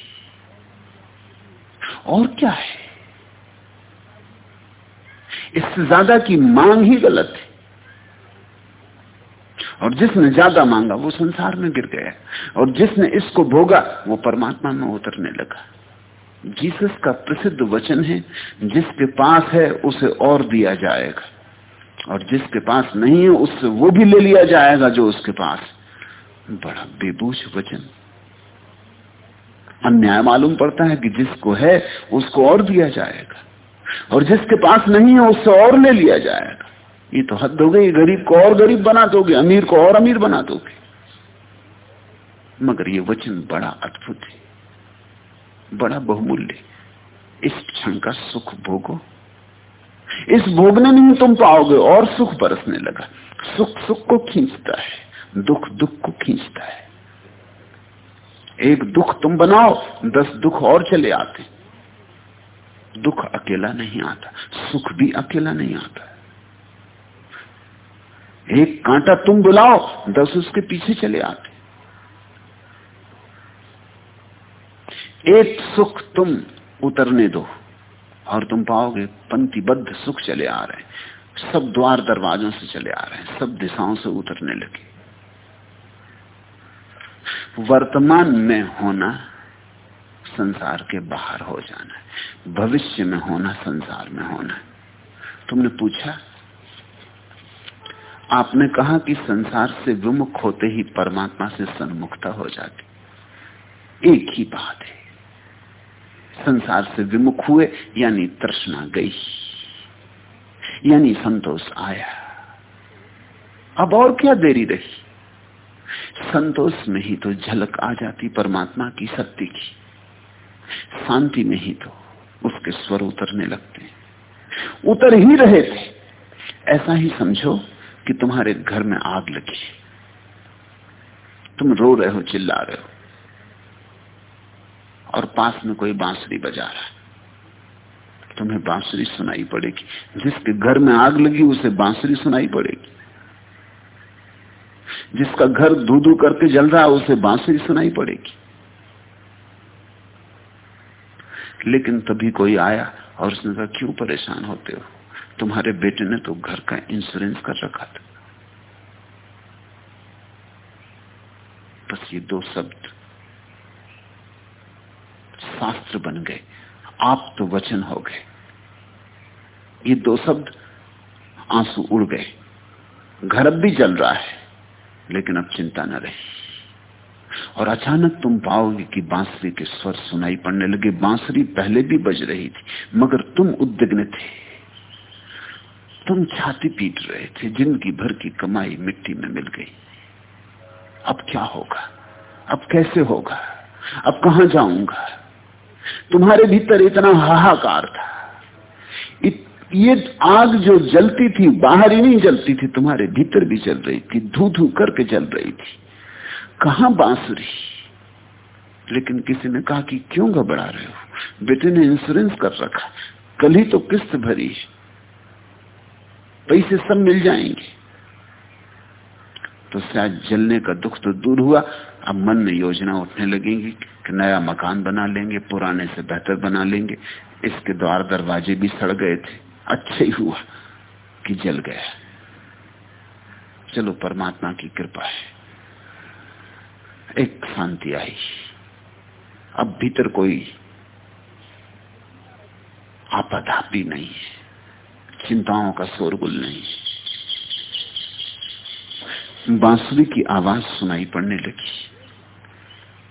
और क्या है? इससे ज़्यादा की मांग ही गलत है। और जिसने ज़्यादा मांगा वो संसार में गिर गया। और जिसने इसको भोगा, वो परमात्मा में उतरने लगा। जीसस का प्रसिद्ध वचन है, जिसके पास है, उसे और दिया जाएगा। और जिसके पास नहीं है, उससे वो भी ले लिया जाएगा जो उसके पास। बड़ा बेबूझ वचन। अन्याय मालूम पड़ता है कि जिसको है, उसको और दिया जाएगा। और जिसके पास नहीं है, उससे और ले लिया जाएगा। ये तो हद हो गई, गरीब को और गरीब बना दोगे, अमीर को और अमीर बना दोगे। मगर ये वचन बड़ा अद्भुत है, बड़ा बहुमूल्य। इस क्षण का सुख भोगो। इस भोगने में ही तुम पाओगे और सुख बरसने लगा। सुख सुख को खींचता है, दुख दुख को खींचता है। एक दुख तुम बनाओ, दस दुख और चले आते। दुख अकेला नहीं आता, सुख भी अकेला नहीं आता। एक कांटा तुम बुलाओ, दस उसके पीछे चले आते। एक सुख तुम उतरने दो, और तुम पाओगे पंक्तिबद्ध सुख चले आ रहे हैं। सब द्वार दरवाजों से चले आ रहे हैं, सब दिशाओं से उतरने लगे। वर्तमान में होना, संसार के बाहर हो जाना है। भविष्य में होना, संसार में होना तुमने पूछा? आपने कहा कि संसार से विमुख होते ही परमात्मा से सन्मुखता हो जाती। एक ही बात है। संसार से विमुख हुए, यानी तृष्णा गई। यानी संतोष आया। अब और क्या देरी रही? संतोष में ही तो झलक आ जाती परमात्मा की शक्ति की। शांति में ही तो उसके स्वर उतरने लगते। उतर ही रहे थे। ऐसा ही समझो कि तुम्हारे घर में आग लगी। तुम रो रहे हो, चिल्ला रहे हो। और पास में कोई बांसुरी बजा रहा है। तुम्हें बांसुरी सुनाई पड़ेगी। जिसके घर में आग लगी, उसे बांसुरी सुनाई पड़ेगी। जिसका घर धू धू करके जल रहा है, उसे बांसुरी सुनाई पड़ेगी। लेकिन तभी कोई आया और उसने कहा, क्यों परेशान होते हो? तुम्हारे बेटे ने तो घर का इंश्योरेंस कर रखा था। बस ये दो शब्द शास्त्र बन गए। आप तो वचन हो गए। ये दो शब्द आँसू उड़ गए। घर अब भी जल रहा है, लेकिन अब चिंता न रही। और अचानक तुम पाओगे कि बांसुरी के स्वर सुनाई पड़ने लगे। बांसुरी पहले भी बज रही थी, मगर तुम उद्विग्न थे। तुम छाती पीट रहे थे ज़िंदगी भर की कमाई मिट्टी में मिल गई। अब क्या होगा? अब कैसे होगा? अब कहा जाऊँगा? तुम्हारे भीतर इतना हाहाकार था। इत, ये आग जो जलती थी बाहर ही नहीं जलती थी तुम्हारे भीतर भी जल रही थी धू धू करके जल रही थी। कहा बांसुरी? लेकिन किसी ने कहा कि क्यों घबरा रहे हो? बेटे ने इंश्योरेंस कर रखा। कल ही तो किस्त भरी। पैसे सब मिल जाएँगे। तो शायद जलने का दुख तो दूर हुआ। अब मन में योजना उठने लगेंगी कि नया मकान बना लेंगे, पुराने से बेहतर बना लेंगे। इसके द्वार दरवाजे भी सड़ गए थे। अच्छा ही हुआ कि जल गया। चलो परमात्मा की कृपा है। एक शांति आई। अब भीतर कोई आपदापी नहीं है। चिंताओं का शोरगुल नहीं। बांसुरी की आवाज़ सुनाई पड़ने लगी।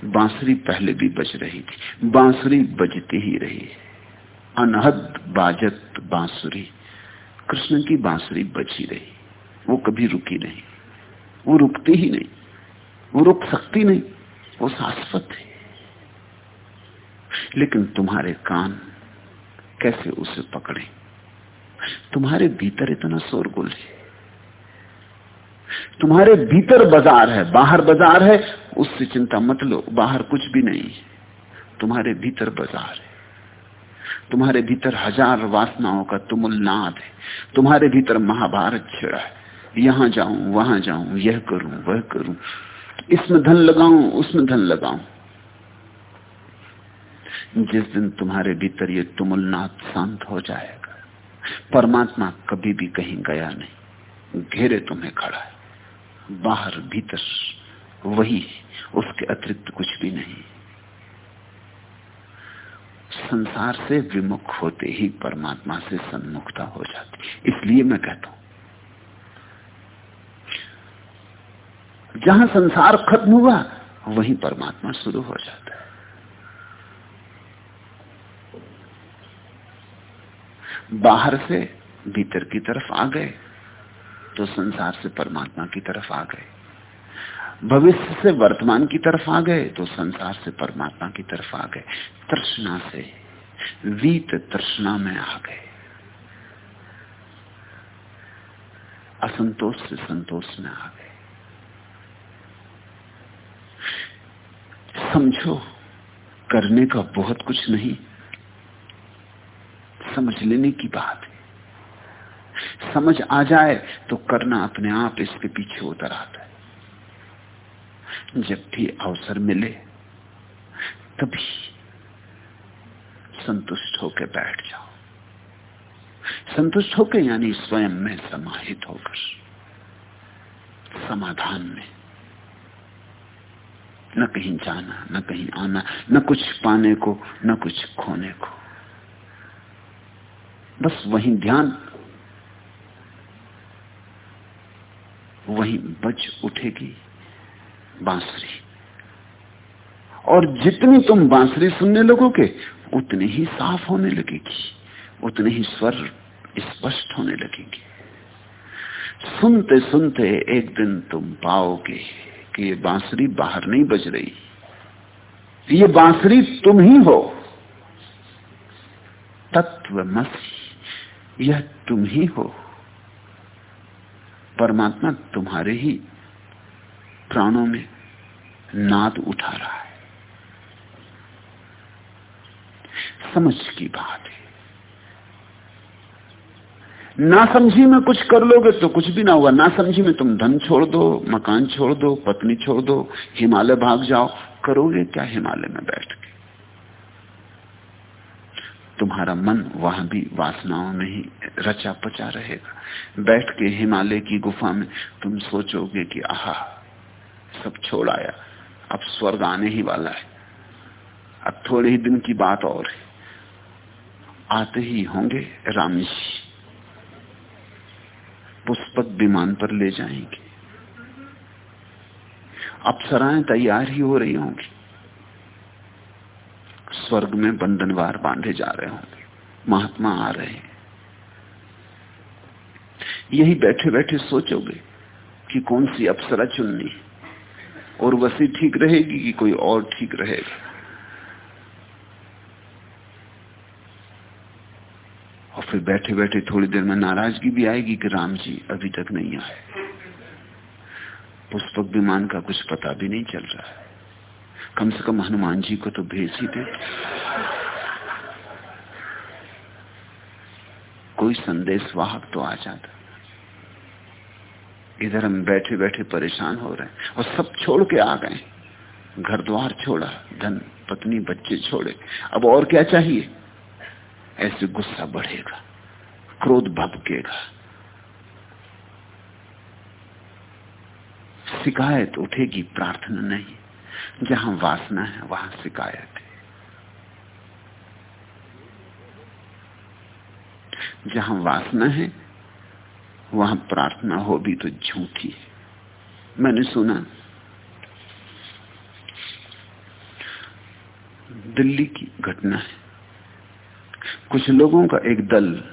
बांसुरी पहले भी बज रही थी। बांसुरी बजती ही रही। अनहद बाजत बांसुरी। कृष्ण की बांसुरी बजी रही। वो कभी रुकी नहीं। वो रुकती ही नहीं। वो रुक सकती नहीं। वो शाश्वत है। लेकिन तुम्हारे कान कैसे उसे पकड़े? तुम्हारे भीतर इतना शोरगुल है। तुम्हारे भीतर बाज़ार है, बाहर बाज़ार है, उससे चिंता मत लो, बाहर कुछ भी नहीं है। तुम्हारे भीतर बाज़ार है। तुम्हारे भीतर हज़ार वासनाओं का तुमुल नाद है। तुम्हारे भीतर महाभारत छिड़ा है। यहाँ जाऊँ, वहाँ जाऊँ, यह करूँ, वह करूँ। इसमें धन लगाऊँ, उसमें धन लगाऊँ। जिस दिन तुम्हारे भीतर ये तुमुलनाथ शांत हो जाएगा परमात्मा कभी भी कहीं गया नहीं। घेरे तुम्हें खड़ा है। बाहर, भीतर, वही उसके अतिरिक्त कुछ भी नहीं। संसार से विमुख होते ही परमात्मा से सन्मुखता हो जाती इसलिए मैं कहता हूँ, जहाँ संसार खत्म हुआ, वहीं परमात्मा शुरू हो जाता है बाहर से भीतर की तरफ़ आ गए तो संसार से परमात्मा की तरफ़ आ गए। भविष्य से वर्तमान की तरफ़ आ गए तो संसार से परमात्मा की तरफ़ आ गए। तृष्णा से, वीत तृष्णा में आ गए। असंतोष से संतोष में आ गए। समझो, करने का बहुत कुछ नहीं। समझ लेने की बात है। समझ आ जाए तो करना अपने आप इसके पीछे उतर आता है। जब भी अवसर मिले, तभी संतुष्ट होकर बैठ जाओ। संतुष्ट होकर यानी स्वयं में समाहित होकर, समाधान में। न कहीं जाना, न कहीं आना, न कुछ पाने को, न कुछ खोने को। बस वही ध्यान। वही बच उठेगी बांसुरी। और जितनी तुम बांसुरी सुनने लगोगे, उतनी ही साफ़ होने लगेगी। उतने ही स्वर स्पष्ट होने लगेंगे। सुनते सुनते एक दिन तुम पाओगे कि ये बांसुरी बाहर नहीं बज रही। ये बांसुरी तुम ही हो। तत्व मसी यह तुम ही हो। परमात्मा तुम्हारे ही प्राणों में नाद उठा रहा है। समझ की बात है। ना समझी में कुछ कर लोगे तो कुछ भी ना होगा ना समझी में तुम धन छोड़ दो, मकान छोड़ दो, पत्नी छोड़ दो, हिमालय भाग जाओ। करोगे क्या हिमालय में बैठ के? तुम्हारा मन वहाँ भी वासनाओं में ही रचा पचा रहेगा। बैठ के हिमालय की गुफा में तुम सोचोगे कि आहा, सब छोड़ आया। अब स्वर्ग आने ही वाला है। अब थोड़े ही दिन की बात और है। आते ही होंगे राम। जी पुष्पक विमान पर ले जाएँगे। अप्सराएँ तैयार ही हो रही होंगी। स्वर्ग में बंधनवार बांधे जा रहे होंगे। महात्मा आ रहे हैं। यही बैठे बैठे सोचोगे कि कौन सी अप्सरा चुननी और वसी ठीक रहेगी कि कोई और ठीक रहेगा? और फिर बैठे बैठे थोड़ी देर में नाराज़गी भी आएगी कि राम जी अभी तक नहीं आए। पुष्पक विमान का कुछ पता भी नहीं चल रहा है। कम से कम हनुमान जी को तो भेज ही दे। कोई संदेश वाहक तो आ जाता। इधर हम बैठे बैठे परेशान हो रहे हैं और सब छोड़ के आ गए। घर द्वार छोड़ा, धन, पत्नी, बच्चे छोड़े। अब और क्या चाहिए? ऐसे गुस्सा बढ़ेगा, क्रोध भपकेगा शिकायत उठेगी, प्रार्थना नहीं। जहाँ वासना है, वहाँ शिकायत है। जहाँ वासना है, वहाँ प्रार्थना हो भी तो झूठी है। मैंने सुना, दिल्ली की घटना है। कुछ लोगों का एक दल,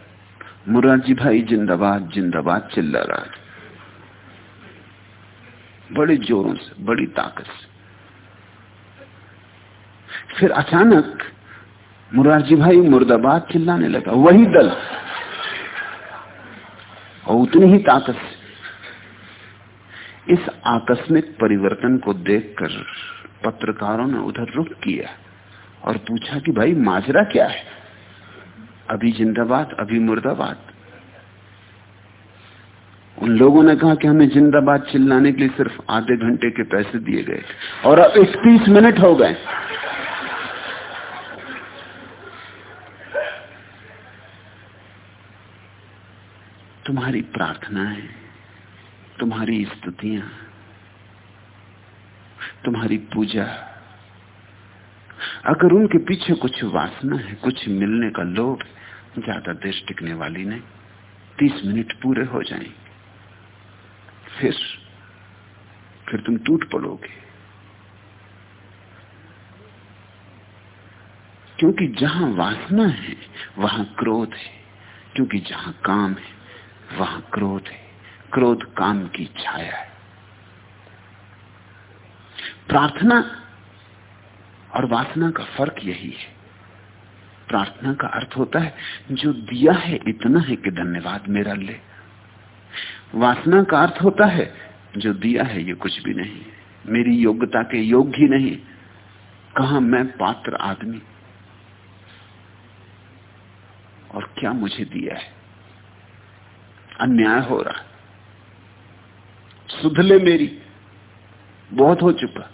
मुरारजी भाई जिंदाबाद जिंदाबाद चिल्ला रहा है बड़े जोरों से, बड़ी ताकत से। फिर अचानक मुरारजी भाई मुर्दाबाद चिल्लाने लगा, वही दल। और उतनी ही ताकत इस आकस्मिक परिवर्तन को देखकर पत्रकारों ने उधर रुक किया और पूछा कि भाई, माजरा क्या है? अभी जिंदाबाद, अभी मुर्दाबाद। उन लोगों ने कहा कि हमें जिंदाबाद चिल्लाने के लिए सिर्फ़ आधे घंटे के पैसे दिए गए और अब इकतीस मिनट हो गए। तुम्हारी प्रार्थनाएँ, तुम्हारी स्तुतियाँ, तुम्हारी पूजा। अगर उनके पीछे कुछ वासना है, कुछ मिलने का लोभ, ज़्यादा देर टिकने वाली नहीं, तीस मिनट पूरे हो जाएँगे। फिर फिर तुम टूट पड़ोगे। क्योंकि जहाँ वासना है, वहाँ क्रोध है। क्योंकि जहाँ काम है वहाँ क्रोध है। क्रोध काम की छाया है। प्रार्थना और वासना का फ़र्क यही है। प्रार्थना का अर्थ होता है, जो दिया है इतना है कि धन्यवाद मेरा ले। वासना का अर्थ होता है, जो दिया है ये कुछ भी नहीं मेरी योग्यता के योग्य ही नहीं। कहा मैं पात्र आदमी? और क्या मुझे दिया है? अन्याय हो रहा सुधले मेरी, बहुत हो चुका।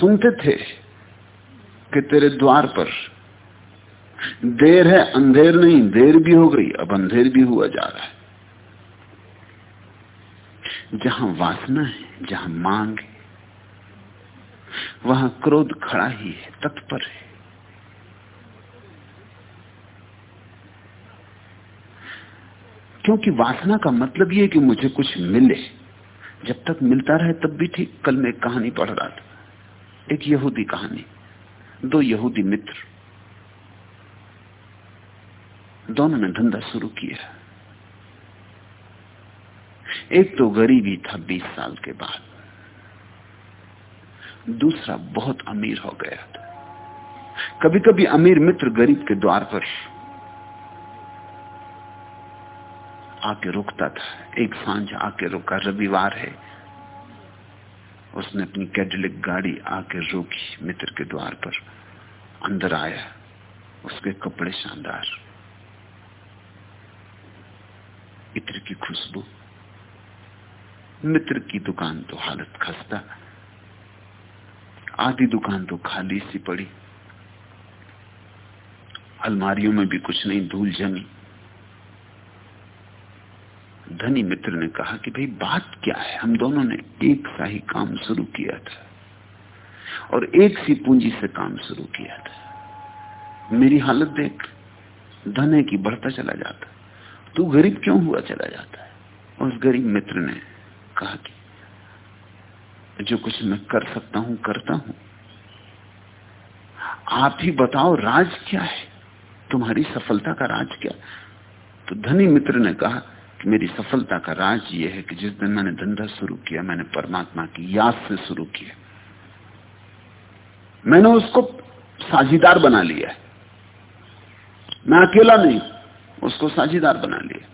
सुनते थे कि तेरे द्वार पर देर है, अंधेर नहीं, देर भी हो गई, अब अंधेर भी हुआ जा रहा है। जहाँ वासना है, जहाँ मांग है, वहाँ क्रोध खड़ा ही है, तत्पर है। क्योंकि वासना का मतलब यह कि मुझे कुछ मिले। जब तक मिलता रहे तब भी ठीक। कल मैं कहानी पढ़ रहा था। एक यहूदी कहानी। दो यहूदी मित्र। दोनों ने धंधा शुरू किया। एक तो गरीबी था बीस साल के बाद। दूसरा बहुत अमीर हो गया था। कभी कभी अमीर मित्र गरीब के द्वार पर आके रुकता था। एक साँझ आके रुका, रविवार है। उसने अपनी कैडलिक गाड़ी आके रोकी मित्र के द्वार पर। अंदर आया, उसके कपड़े शानदार। इत्र की खुशबू। मित्र की दुकान तो हालत खस्ता। आधी दुकान तो खाली सी पड़ी। अलमारियों में भी कुछ नहीं, धूल जमी। धनी मित्र ने कहा कि भाई बात क्या है? हम दोनों ने एक सा ही काम शुरू किया था और एक सी पूंजी से काम शुरू किया था। मेरी हालत देख, धन कि बढ़ता चला जाता। तू गरीब क्यों हुआ चला जाता है? उस गरीब मित्र ने कहा कि जो कुछ मैं कर सकता हूँ, करता हूँ। आप ही बताओ राज क्या है? तुम्हारी सफलता का राज क्या? तो धनी मित्र ने कहा मेरी सफलता का राज यह है कि जिस दिन मैंने धंधा शुरू किया, मैंने परमात्मा की याद से शुरू किया। मैंने उसको साझीदार बना लिया मैं अकेला नहीं, उसको साझीदार बना लिया।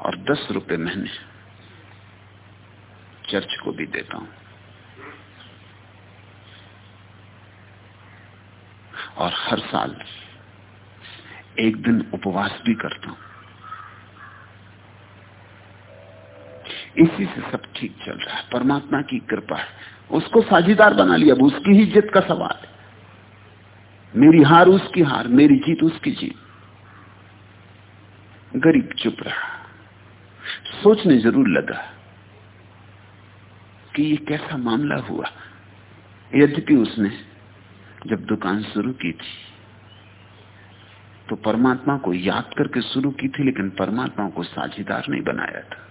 और दस रुपए महीने चर्च को भी देता हूँ। और हर साल एक दिन उपवास भी करता हूँ। इसी से सब ठीक चल रहा है। परमात्मा की कृपा है। उसको साझीदार बना लिया। अब उसकी ही जित का सवाल है। मेरी हार उसकी हार, मेरी जीत उसकी जीत। गरीब चुप रहा। सोचने ज़रूर लगा कि ये कैसा मामला हुआ। यद्यपि उसने जब दुकान शुरू की थी तो परमात्मा को याद करके शुरू की थी, लेकिन परमात्मा को साझीदार नहीं बनाया था।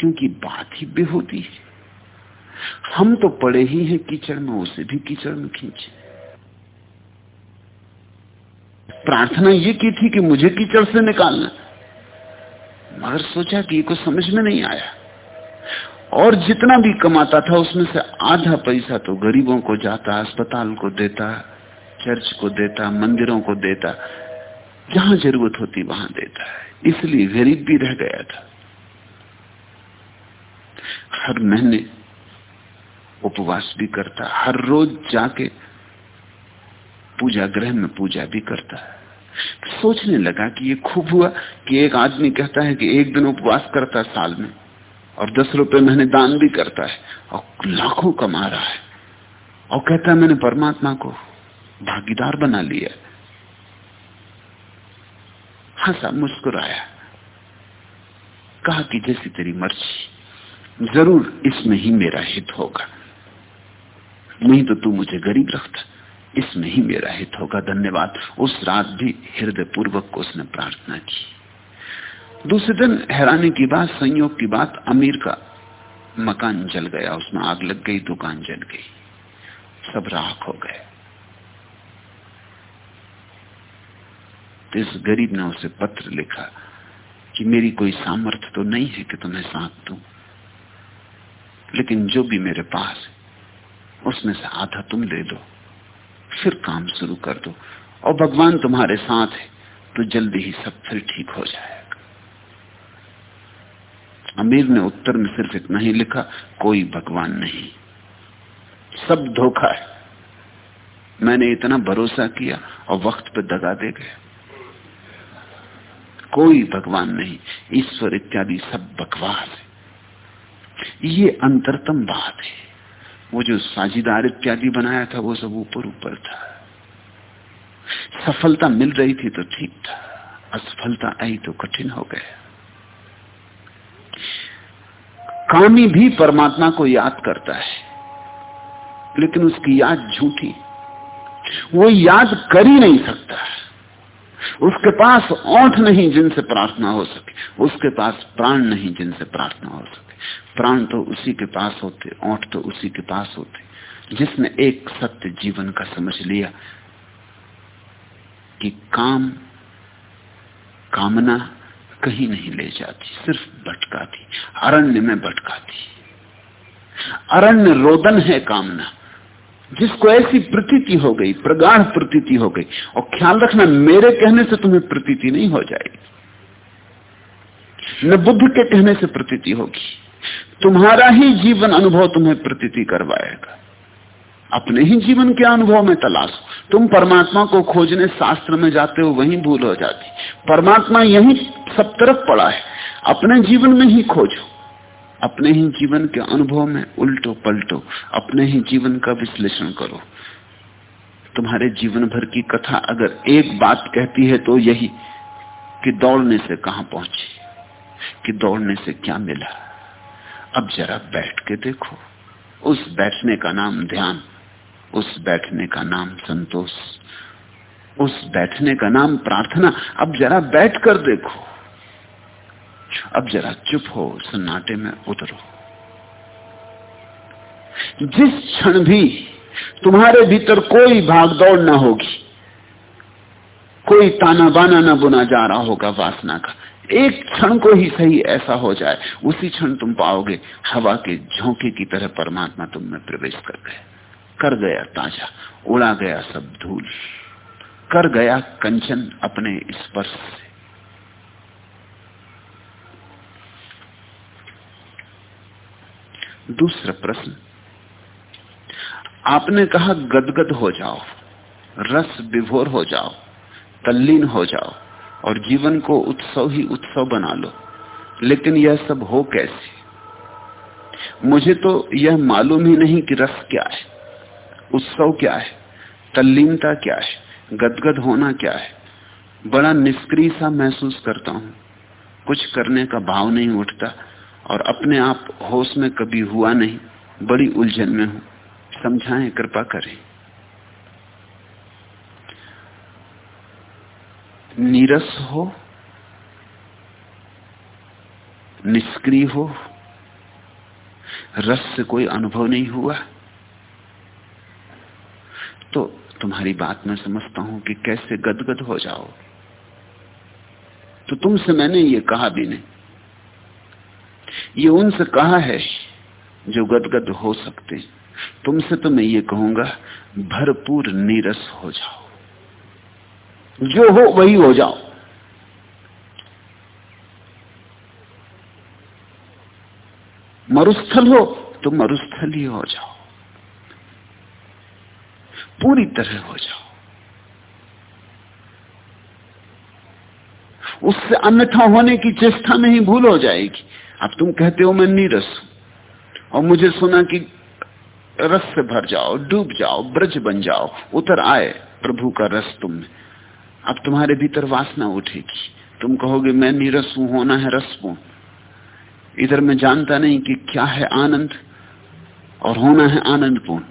क्योंकि बात ही बेहोती है। हम तो पड़े ही हैं, कीचड़ में उसे भी कीचड़ में खींचे। प्रार्थना ये की थी कि मुझे कीचड़ से निकालना। मगर सोचा कि कुछ समझ में नहीं आया। और जितना भी कमाता था, उसमें से आधा पैसा तो गरीबों को जाता, अस्पताल को देता चर्च को देता, मंदिरों को देता, जहाँ ज़रूरत होती वहाँ देता है। इसलिए गरीब भी रह गया था। हर महीने उपवास भी करता, हर रोज जाके पूजा ग्रह में पूजा भी करता है। सोचने लगा कि ये खूब हुआ कि एक आदमी कहता है कि एक दिन उपवास करता है साल में, और दस रुपए महीने दान भी करता है, और लाखों कमा रहा है। और कहता है, मैंने परमात्मा को भागीदार बना लिया। हंसा मुस्कुराया। कहा कि जैसी तेरी मर्ज़ी, ज़रूर इसमें ही मेरा हित होगा। नहीं तो तू मुझे गरीब रखता, इसमें ही मेरा हित होगा। धन्यवाद। उस रात भी हृदय पूर्वक को उसने प्रार्थना की। दूसरे दिन हैरानी की बात, संयोग की बात, अमीर का मकान जल गया। उसमें आग लग गई, दुकान जल गई। सब राख हो गए। इस गरीब ने उसे पत्र लिखा कि मेरी कोई सामर्थ्य तो नहीं है कि तुम्हें साथ दू। लेकिन जो भी मेरे पास है, उसमें से आधा तुम ले लो। फिर काम शुरू कर दो। और भगवान तुम्हारे साथ है तो जल्दी ही सब फिर ठीक हो जाए अमीर ने उत्तर में सिर्फ़ इतना ही लिखा, कोई भगवान नहीं। सब धोखा है। मैंने इतना भरोसा किया और वक्त पे दगा दे गए कोई भगवान नहीं। ईश्वर इत्यादि सब बकवास है। ये अंतरतम बात है। वो जो साझीदार इत्यादि बनाया था, वो सब ऊपर ऊपर था। सफलता मिल रही थी तो ठीक था। असफलता आई तो कठिन हो गया। कामी भी परमात्मा को याद करता है, लेकिन उसकी याद झूठी। वो याद कर ही नहीं सकता। उसके पास ओठ नहीं जिनसे प्रार्थना हो सके, उसके पास प्राण नहीं जिनसे प्रार्थना हो सके। प्राण तो उसी के पास होते, ओठ तो उसी के पास होते, जिसने एक सत्य जीवन का समझ लिया कि काम, कामना कहीं नहीं ले जाती, सिर्फ़ भटकाती, अरण्य में भटकाती। अरण्य रोदन है कामना। जिसको ऐसी प्रतीति हो गई, प्रगाढ़ प्रतीति हो गई, और ख्याल रखना मेरे कहने से तुम्हें प्रतीति नहीं हो जाएगी। न बुद्ध के कहने से प्रतीति होगी। तुम्हारा ही जीवन अनुभव तुम्हें प्रतीति करवाएगा। अपने ही जीवन के अनुभव में तलाशो तुम परमात्मा को खोजने शास्त्र में जाते हो, वहीं भूल हो जाती। परमात्मा यही सब तरफ़ पड़ा है। अपने जीवन में ही खोजो। अपने ही जीवन के अनुभव में उल्टो पलटो, अपने ही जीवन का विश्लेषण करो। तुम्हारे जीवन भर की कथा अगर एक बात कहती है तो यही कि दौड़ने से कहा पहुँची, कि दौड़ने से क्या मिला। अब जरा बैठ के देखो। उस बैठने का नाम ध्यान, उस बैठने का नाम संतोष, उस बैठने का नाम प्रार्थना, अब जरा बैठ कर देखो। अब जरा चुप हो, सन्नाटे में उतरो। जिस क्षण भी तुम्हारे भीतर कोई भागदौड़ ना होगी, कोई ताना बाना न बुना जा रहा होगा वासना का, एक क्षण को ही सही ऐसा हो जाए, उसी क्षण तुम पाओगे हवा के झोंके की तरह परमात्मा तुम में प्रवेश कर गए कर गया ताज़ा, उड़ा गया सब धूल, कर गया कंचन अपने स्पर्श से। दूसरा प्रश्न। आपने कहा, गदगद हो जाओ, रस विभोर हो जाओ, तल्लीन हो जाओ, और जीवन को उत्सव ही उत्सव बना लो। लेकिन यह सब हो कैसे? मुझे तो यह मालूम ही नहीं कि रस क्या है, उत्सव क्या है, तल्लीनता क्या है, गदगद होना क्या है। बड़ा निष्क्रिय सा महसूस करता हूँ। कुछ करने का भाव नहीं उठता। और अपने आप होश में कभी हुआ नहीं, बड़ी उलझन में हूँ। समझाएँ, कृपा करें। नीरस हो, निष्क्रिय हो, रस से कोई अनुभव नहीं हुआ तो तुम्हारी बात मैं समझता हूँ कि कैसे गदगद हो जाओ तो तुमसे मैंने ये कहा भी नहीं। ये उनसे कहा है, जो गदगद हो सकते तुमसे तो मैं ये कहूँगा, भरपूर नीरस हो जाओ। जो हो, वही हो जाओ। मरुस्थल हो तो मरुस्थल ही हो जाओ। पूरी तरह हो जाओ। उससे अन्यथा होने की चेष्टा में ही भूल हो जाएगी। अब तुम कहते हो मैं नीरस और मुझे सुना कि रस से भर जाओ, डूब जाओ, ब्रज बन जाओ, उतर आए प्रभु का रस तुम अब तुम्हारे भीतर वासना उठेगी। तुम कहोगे, मैं नीरस हूँ, होना है रसपूर्ण इधर मैं जानता नहीं कि क्या है आनंद, और होना है आनंदपूर्ण।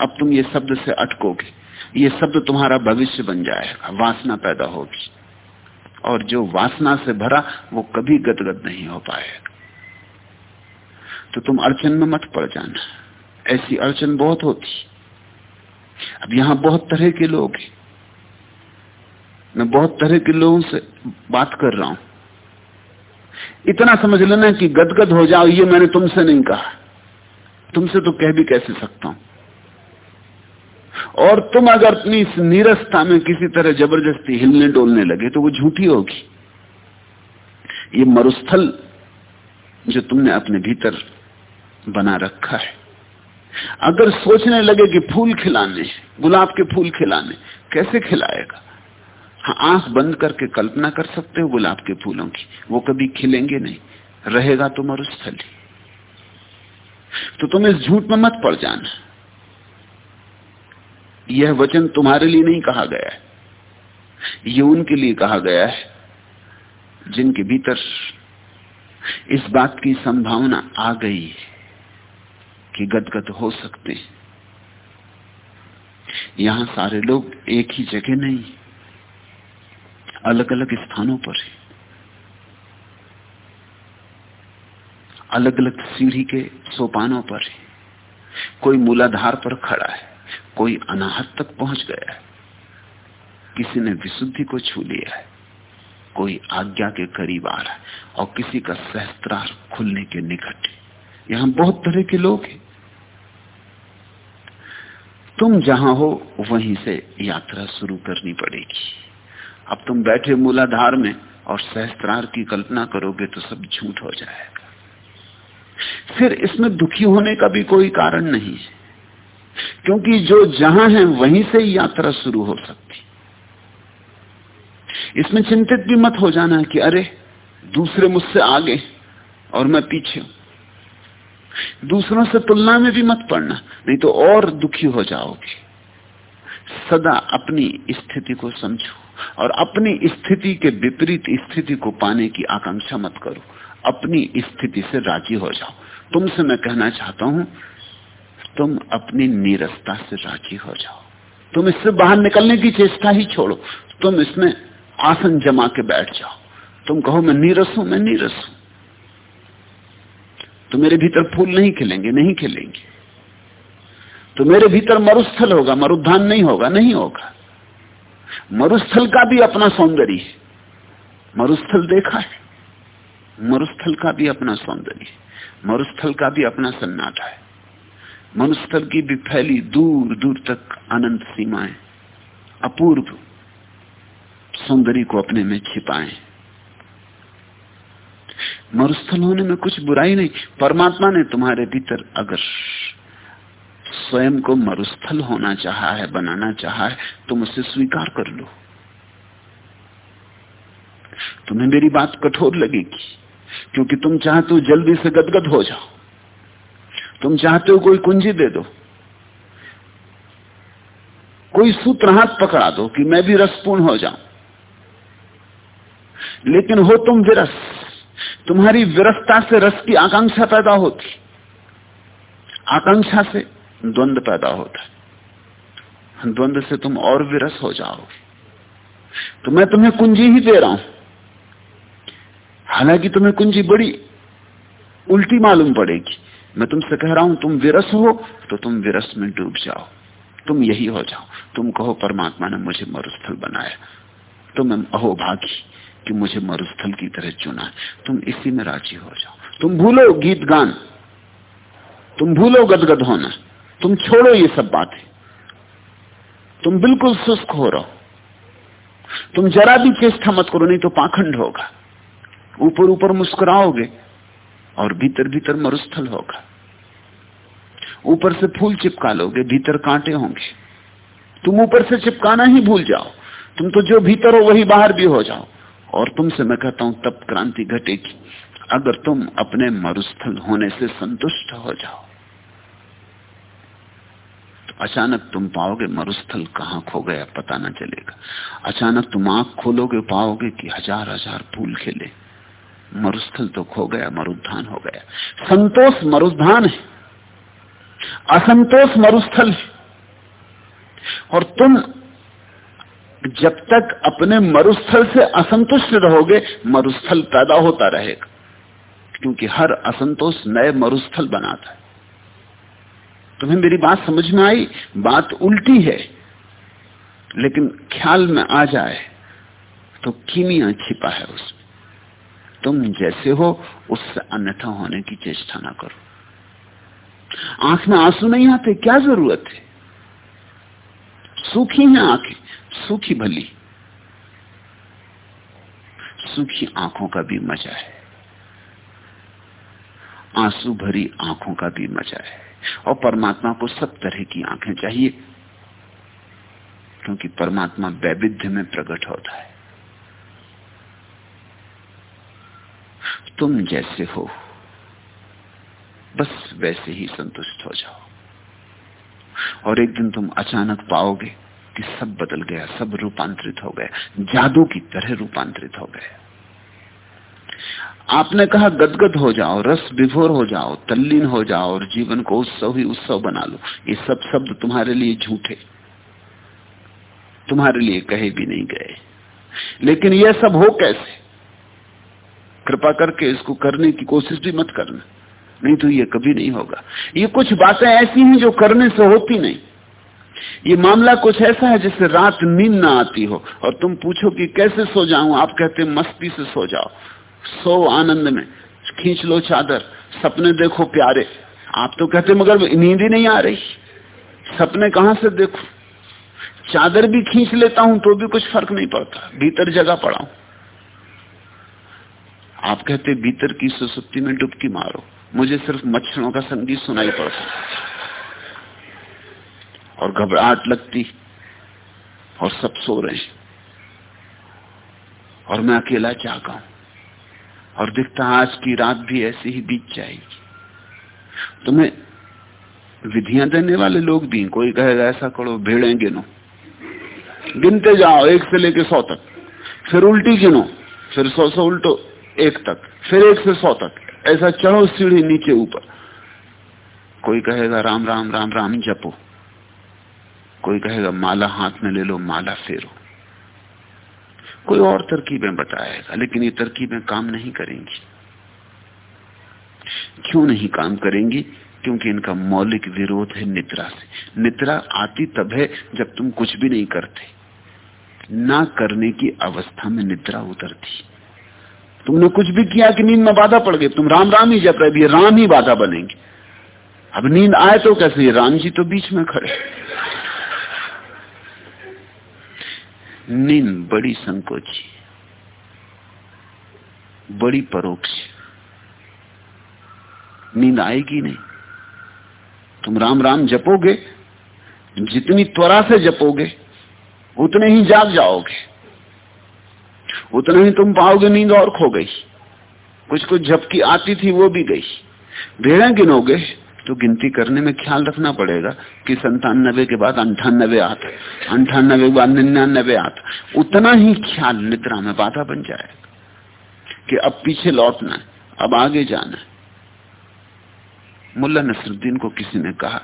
अब तुम ये शब्द से अटकोगे। ये शब्द तुम्हारा भविष्य बन जाएगा, वासना पैदा होगी। और जो वासना से भरा, वो कभी गदगद नहीं हो पाएगा। तो तुम अड़चन में मत पड़ जाना। ऐसी अड़चन बहुत होती। अब यहाँ बहुत तरह के लोग हैं। मैं बहुत तरह के लोगों से बात कर रहा हूँ। इतना समझ लेना कि गदगद हो जाओ, ये मैंने तुमसे नहीं कहा। तुमसे तो कह भी कैसे सकता हूँ? और तुम अगर अपनी इस नीरसता में किसी तरह ज़बरदस्ती हिलने डोलने लगे तो वो झूठी होगी। ये मरुस्थल जो तुमने अपने भीतर बना रखा है। अगर सोचने लगे कि फूल खिलाने गुलाब के फूल खिलाने कैसे खिलाएगा? हाँ आँख बंद करके कल्पना कर सकते हो गुलाब के फूलों की। वो कभी खिलेंगे नहीं। रहेगा तो मरुस्थली तो तुम इस झूठ में मत पड़ जाना। यह वचन तुम्हारे लिए नहीं कहा गया है। ये उनके लिए कहा गया है, जिनके भीतर इस बात की संभावना आ गई है। कि गदगद हो सकते। यहाँ सारे लोग एक ही जगह नहीं अलग अलग स्थानों पर है। अलग अलग सीढ़ी के सोपानों पर है। कोई मूलाधार पर खड़ा है, कोई अनाहत तक पहुँच गया है। किसी ने विशुद्धि को छू लिया है, कोई आज्ञा के करीब आ रहा है, और किसी का सहस्त्रार खुलने के निकट यहाँ बहुत तरह के लोग हैं। तुम जहाँ हो, वहीं से यात्रा शुरू करनी पड़ेगी। अब तुम बैठे मूलाधार में और सहस्त्रार की कल्पना करोगे तो सब झूठ हो जाएगा। फिर इसमें दुखी होने का भी कोई कारण नहीं है, क्योंकि जो जहाँ है, वहीं से यात्रा शुरू हो सकती। इसमें चिंतित भी मत हो जाना कि अरे, दूसरे मुझसे आगे और मैं पीछे हूँ। दूसरों से तुलना में भी मत पड़ना नहीं तो और दुखी हो जाओगे। सदा अपनी स्थिति को समझो और अपनी स्थिति के विपरीत स्थिति को पाने की आकांक्षा मत करो। अपनी स्थिति से राज़ी हो जाओ। तुमसे मैं कहना चाहता हूँ, तुम अपनी नीरसता से राज़ी हो जाओ। तुम इससे बाहर निकलने की चेष्टा ही छोड़ो। तुम इसमें आसन जमा के बैठ जाओ। तुम कहो, मैं नीरस हूँ, मैं नीरस हूँ। तो मेरे भीतर फूल नहीं खिलेंगे नहीं खिलेंगे। तो मेरे भीतर मरुस्थल होगा, मरुद्धान नहीं होगा नहीं होगा। मरुस्थल का भी अपना सौंदर्य मरुस्थल देखा है? मरुस्थल का भी अपना सौंदर्य मरुस्थल का भी अपना सन्नाटा है। मरुस्थल की भी फैली दूर दूर तक अनंत सीमाएँ, अपूर्व सौंदर्य को अपने में छिपाए। मरुस्थल होने में कुछ बुराई नहीं। परमात्मा ने तुम्हारे भीतर अगर स्वयं को मरुस्थल होना चाहा है, बनाना चाहा है, तुम उसे स्वीकार कर लो। तुम्हें मेरी बात कठोर लगेगी, क्योंकि तुम चाहते हो जल्दी से गदगद हो जाओ। तुम चाहते हो कोई कुंजी दे दो। कोई सूत्र हाथ पकड़ा दो कि मैं भी रसपूर्ण हो जाऊँ। लेकिन हो तुम विरस। तुम्हारी विरसता से रस की आकांक्षा पैदा होती। आकांक्षा से द्वंद पैदा होता। है द्वंद से तुम और विरस हो जाओगे। तो मैं तुम्हें कुंजी ही दे रहा हूँ। हालाँकि तुम्हें कुंजी बड़ी उल्टी मालूम पड़ेगी। मैं तुमसे कह रहा हूँ, तुम विरस हो तो तुम विरस में डूब जाओ। तुम यही हो जाओ। तुम कहो, परमात्मा ने मुझे मरुस्थल बनाया। तुम अहो भागी कि मुझे मरुस्थल की तरह चुना। है तुम इसी में राज़ी हो जाओ। तुम भूलो गीत गान। तुम भूलो गदगद होना। तुम छोड़ो ये सब बातें। तुम बिल्कुल सुस्त हो रहो। तुम जरा भी चेष्टा मत करो, नहीं तो पाखंड होगा। ऊपर ऊपर मुस्कुराओगे और भीतर भीतर मरुस्थल होगा। ऊपर से फूल चिपका लोगे भीतर कांटे होंगे। तुम ऊपर से चिपकाना ही भूल जाओ। तुम तो जो भीतर हो वही बाहर भी हो जाओ। और तुमसे मैं कहता हूँ, तब क्रांति घटेगी। अगर तुम अपने मरुस्थल होने से संतुष्ट हो जाओ तो अचानक तुम पाओगे मरुस्थल कहाँ खो गया पता ना चलेगा। अचानक तुम आँख खोलोगे, पाओगे कि हज़ार हज़ार फूल खिले। मरुस्थल तो खो गया, मरुद्धान हो गया। संतोष मरुद्धान है। असंतोष मरुस्थल है। और तुम जब तक अपने मरुस्थल से असंतुष्ट रहोगे, मरुस्थल पैदा होता रहेगा। क्योंकि हर असंतोष नए मरुस्थल बनाता है। तुम्हें मेरी बात समझ में आई? बात उल्टी है। लेकिन ख्याल में आ जाए तो कीमिया छिपा है उसमें। तुम जैसे हो, उससे अन्यथा होने की चेष्टा ना करो। आँख में आँसू नहीं आते? क्या ज़रूरत है? सूखी है आँखें। सूखी भली। सूखी आँखों का भी मज़ा है। आँसू भरी आँखों का भी मज़ा है। और परमात्मा को सब तरह की आँखें चाहिए, क्योंकि परमात्मा वैविध्य में प्रकट होता है। तुम जैसे हो, बस वैसे ही संतुष्ट हो जाओ। और एक दिन तुम अचानक पाओगे कि सब बदल गया, सब रूपांतरित हो गया जादू की तरह रूपांतरित हो गया आपने कहा, गदगद हो जाओ, रस विभोर हो जाओ, तल्लीन हो जाओ और जीवन को उत्सव ही उत्सव बना लो। ये सब शब्द तुम्हारे लिए झूठे। तुम्हारे लिए कहे भी नहीं गए। लेकिन यह सब हो कैसे? कृपा करके इसको करने की कोशिश भी मत करना। नहीं तो ये कभी नहीं होगा। ये कुछ बातें ऐसी हैं जो करने से होती नहीं। ये मामला कुछ ऐसा है जिससे रात नींद ना आती हो। और तुम पूछो कि कैसे सो जाऊँ? आप कहते मस्ती से सो जाओ। सो आनंद में। खींच लो चादर। सपने देखो प्यारे। आप तो कहते मगर नींद ही नहीं आ रही। सपने कहाँ से देखो? चादर भी खींच लेता हूँ तो भी कुछ फ़र्क नहीं पड़ता। भीतर जगह पड़ा हूँ आप कहते भीतर की सुसुप्ति में डुबकी मारो। मुझे सिर्फ़ मच्छरों का संगीत सुनाई पड़ता। और घबराहट लगती और सब सो रहे हैं। और मैं अकेला जागा हूँ। और दिखता आज की रात भी ऐसी ही बीत जाएगी। तुम्हें विधियाँ देने वाले लोग भी कोई कहेगा, ऐसा करो, भेड़े गिनो। गिनते जाओ, एक से लेके सौ तक। फिर उल्टी गिनो, फिर सौ सौ उल्टो, एक तक। फिर एक से सौ तक। ऐसा चढ़ो सीढ़ी नीचे ऊपर। कोई कहेगा, राम राम राम राम, जपो। कोई कहेगा, माला हाथ में ले लो, माला फेरो। कोई और तरकीबें बताएगा, लेकिन ये तरकीबें काम नहीं करेंगी। क्यों नहीं काम करेंगी? क्योंकि इनका मौलिक विरोध है निद्रा से। निद्रा आती तब है जब तुम कुछ भी नहीं करते। ना करने की अवस्था में निद्रा उतरती। तुमने कुछ भी किया कि नींद में बाधा पड़ गई, तुम राम राम ही जप रहे राम ही बाधा बनेंगे। अब नींद आए तो कैसे राम जी तो बीच में खड़े। नींद बड़ी संकोची बड़ी परोक्ष नींद आएगी नहीं। तुम राम राम जपोगे, जितनी त्वरा से जपोगे, उतने ही जाग जाओगे। उतना ही तुम पाओगे नींद और खो गई। कुछ कुछ झपकी आती थी, वो भी गई। भेड़ा गिनोगे तो गिनती करने में ख्याल रखना पड़ेगा कि संतानबे के बाद अंठानबे आता अंठानबे के बाद निन्यानबे आता उतना ही ख्याल निद्रा में बाधा बन जाएगा कि अब पीछे लौटना है, अब आगे जाना है। मुल्ला नसरुद्दीन को किसी ने कहा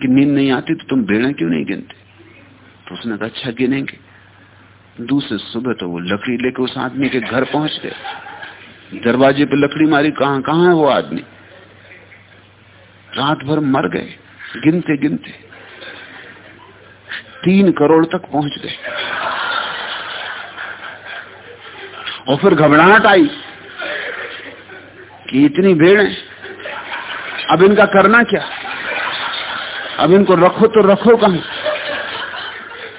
कि नींद नहीं आती तो तुम बेड़ा क्यों नहीं गिनते? तो उसने कहा अच्छा गिनेंगे। दूसरे सुबह तो वो लकड़ी लेके उस आदमी के घर पहुँच गए दरवाजे पे लकड़ी मारी, कहा कहा है वो आदमी? रात भर मर गए, गिनते गिनते तीन करोड़ तक पहुँच गए। और फिर घबराहट आई कि इतनी भीड़ है, अब इनका करना क्या? अब इनको रखो तो रखो कहीं?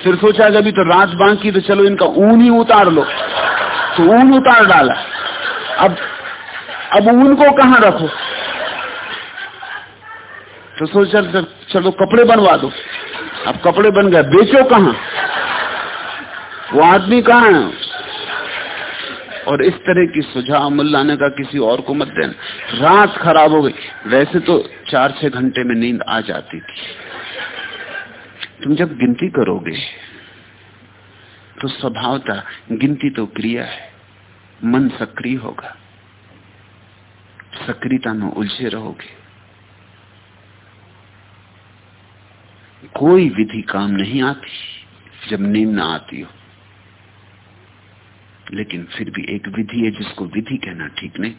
फिर सोचा अभी तो रात बांकी तो चलो इनका ऊन ही उतार लो तो ऊन उतार डाला। अब अब ऊन को कहा रखो? तो सोचा चलो कपड़े बनवा दो। अब कपड़े बन गए, बेचो कहा? वो आदमी कहा है? और इस तरह की सुझाव मुल्ला ने का किसी और को मत देना। रात खराब हो गई। वैसे तो चार, छह घंटे में नींद आ जाती थी। तुम जब गिनती करोगे तो स्वभावता गिनती तो क्रिया है। मन सक्रिय होगा। सक्रियता में उलझे रहोगे। कोई विधि काम नहीं आती, जब नींद ना आती हो। लेकिन फिर भी एक विधि है जिसको विधि कहना ठीक नहीं,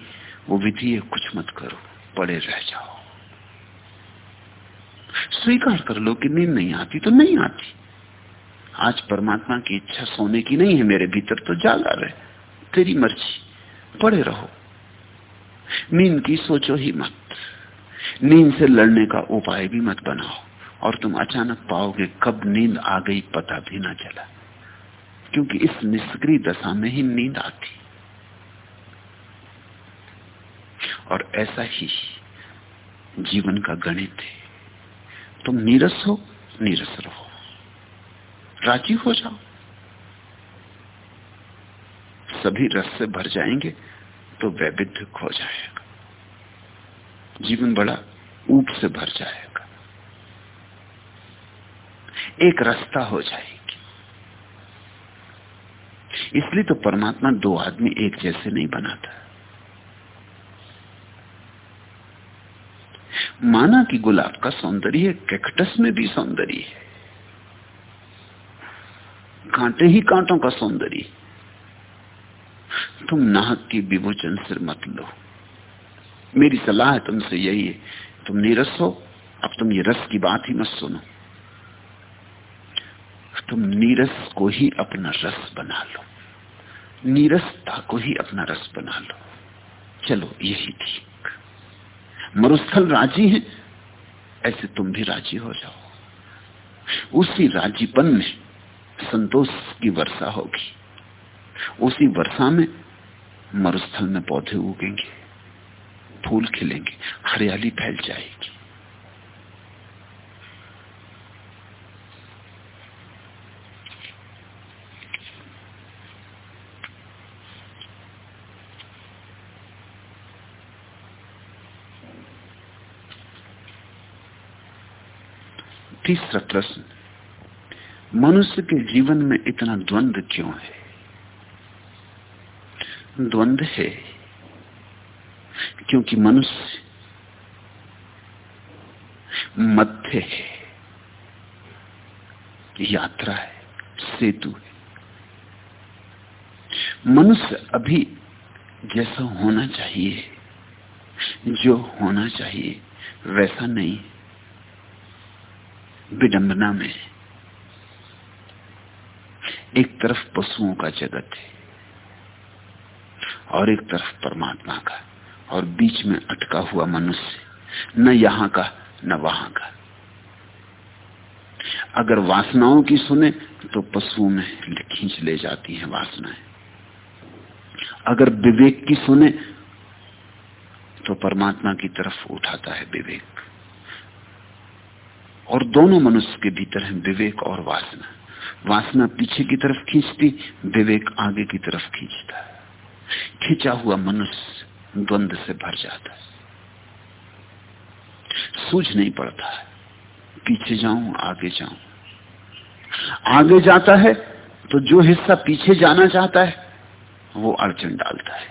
वो विधि है, कुछ मत करो, पड़े रह जाओ। स्वीकार कर लो कि नींद नहीं आती तो नहीं आती। आज परमात्मा की इच्छा सोने की नहीं है, मेरे भीतर तो जागा रहे, तेरी मर्ज़ी, पड़े रहो। नींद की सोचो ही मत, नींद से लड़ने का उपाय भी मत बनाओ। और तुम अचानक पाओगे कब नींद आ गई पता भी ना चला। क्योंकि इस निष्क्रिय दशा में ही नींद आती। और ऐसा ही जीवन का गणित है। तुम नीरस हो, नीरस रहो। राज़ी हो जाओ। सभी रस से भर जाएँगे तो वैविध्य खो जाएगा। जीवन बड़ा ऊप से भर जाएगा। एक रास्ता हो जाएगी। इसलिए तो परमात्मा दो आदमी एक जैसे नहीं बनाता। माना कि गुलाब का सौंदर्य कैक्टस में भी सौंदर्य है। कांटे ही कांटों का सौंदर्य। तुम नाहक की विमोचन सिर मत लो। मेरी सलाह है तुमसे यही है, तुम नीरस हो, अब तुम ये रस की बात ही मत सुनो। तुम नीरस को ही अपना रस बना लो। नीरसता को ही अपना रस बना लो। चलो, यही ठीक। मरुस्थल राज़ी है, ऐसे तुम भी राज़ी हो जाओ। उसी राजीपन में संतोष की वर्षा होगी। उसी वर्षा में मरुस्थल में पौधे उगेंगे, फूल खिलेंगे, हरियाली फैल जाएगी। तीसरा प्रश्न, मनुष्य के जीवन में इतना द्वंद क्यों है? द्वंद है क्योंकि मनुष्य मध्य है, यात्रा है, सेतु है। मनुष्य अभी जैसा होना चाहिए, जो होना चाहिए, वैसा नहीं विडंबना में एक तरफ़ पशुओं का जगत है और एक तरफ़ परमात्मा का, और बीच में अटका हुआ मनुष्य, न यहाँ का, न वहाँ का। अगर वासनाओं की सुने तो पशुओं में खींच ले जाती हैं वासनाएँ। अगर विवेक की सुने तो परमात्मा की तरफ़ उठाता है विवेक। और दोनों मनुष्य के भीतर है विवेक और वासना। वासना पीछे की तरफ़ खींचती, विवेक आगे की तरफ़ खींचता है। खींचा हुआ मनुष्य द्वंद से भर जाता है। सूझ नहीं पड़ता है। पीछे जाऊँ, आगे जाऊँ। आगे जाता है तो जो हिस्सा पीछे जाना चाहता है, वो अड़चन डालता है।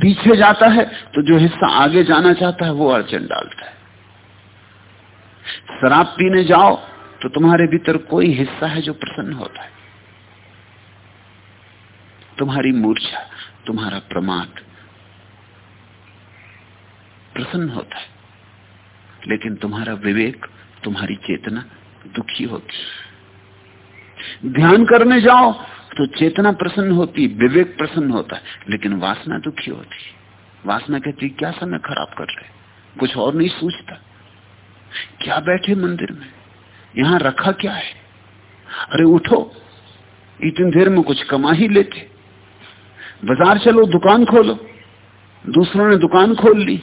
पीछे जाता है तो जो हिस्सा आगे जाना चाहता है, वो अड़चन डालता है। शराब पीने जाओ तो तुम्हारे भीतर कोई हिस्सा है जो प्रसन्न होता है। तुम्हारी मूर्छा, तुम्हारा प्रमाद प्रसन्न होता है। लेकिन तुम्हारा विवेक, तुम्हारी चेतना दुखी होती ध्यान करने जाओ तो चेतना प्रसन्न होती, विवेक प्रसन्न होता है, लेकिन वासना दुखी होती वासना कहती क्या समय खराब कर रहे कुछ और नहीं सोचता। क्या बैठे मंदिर में? यहाँ रखा क्या है? अरे उठो, इतनी देर में कुछ कमा ही लेते। बाज़ार चलो, दुकान खोलो। दूसरों ने दुकान खोल ली,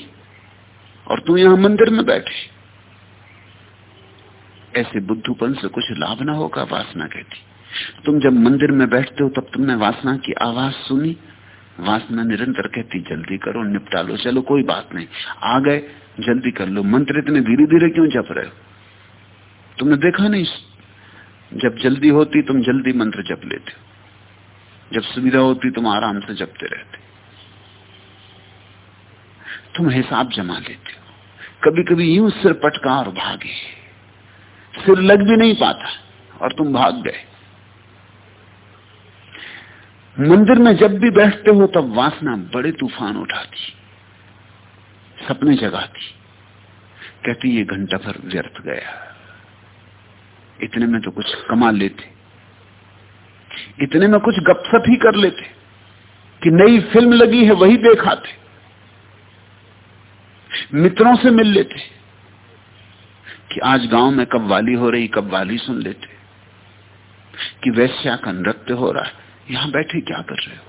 और तू यहाँ मंदिर में बैठे। ऐसे बुद्धूपन से कुछ लाभ ना होगा, वासना कहती। तुम जब मंदिर में बैठते हो, तब तुमने वासना की आवाज़ सुनी वासना निरंतर कहती, जल्दी करो निपटा लो चलो, कोई बात नहीं। आ गए, जल्दी कर लो। मंत्र इतने धीरे धीरे क्यों जप रहे हो? तुमने देखा नहीं? जब जल्दी होती, तुम जल्दी मंत्र जप लेते हो। जब सुविधा होती, तुम आराम से जपते रहते तुम हिसाब जमा लेते हो। कभी कभी यूँ सिर पटका और भागे। सिर लग भी नहीं पाता, और तुम भाग गए। मंदिर में जब भी बैठते हो तब वासना बड़े तूफ़ान उठाती, सपने जगाती। कहती, ये घंटा भर व्यर्थ गया। इतने में तो कुछ कमा लेते। इतने में कुछ गपसप ही कर लेते कि नई फ़िल्म लगी है, वही देखाते। मित्रों से मिल लेते कि आज गाँव में कब वाली हो रही कब वाली सुन लेते कि वैश्या का नृत्य हो रहा है। यहाँ बैठे क्या कर रहे हो?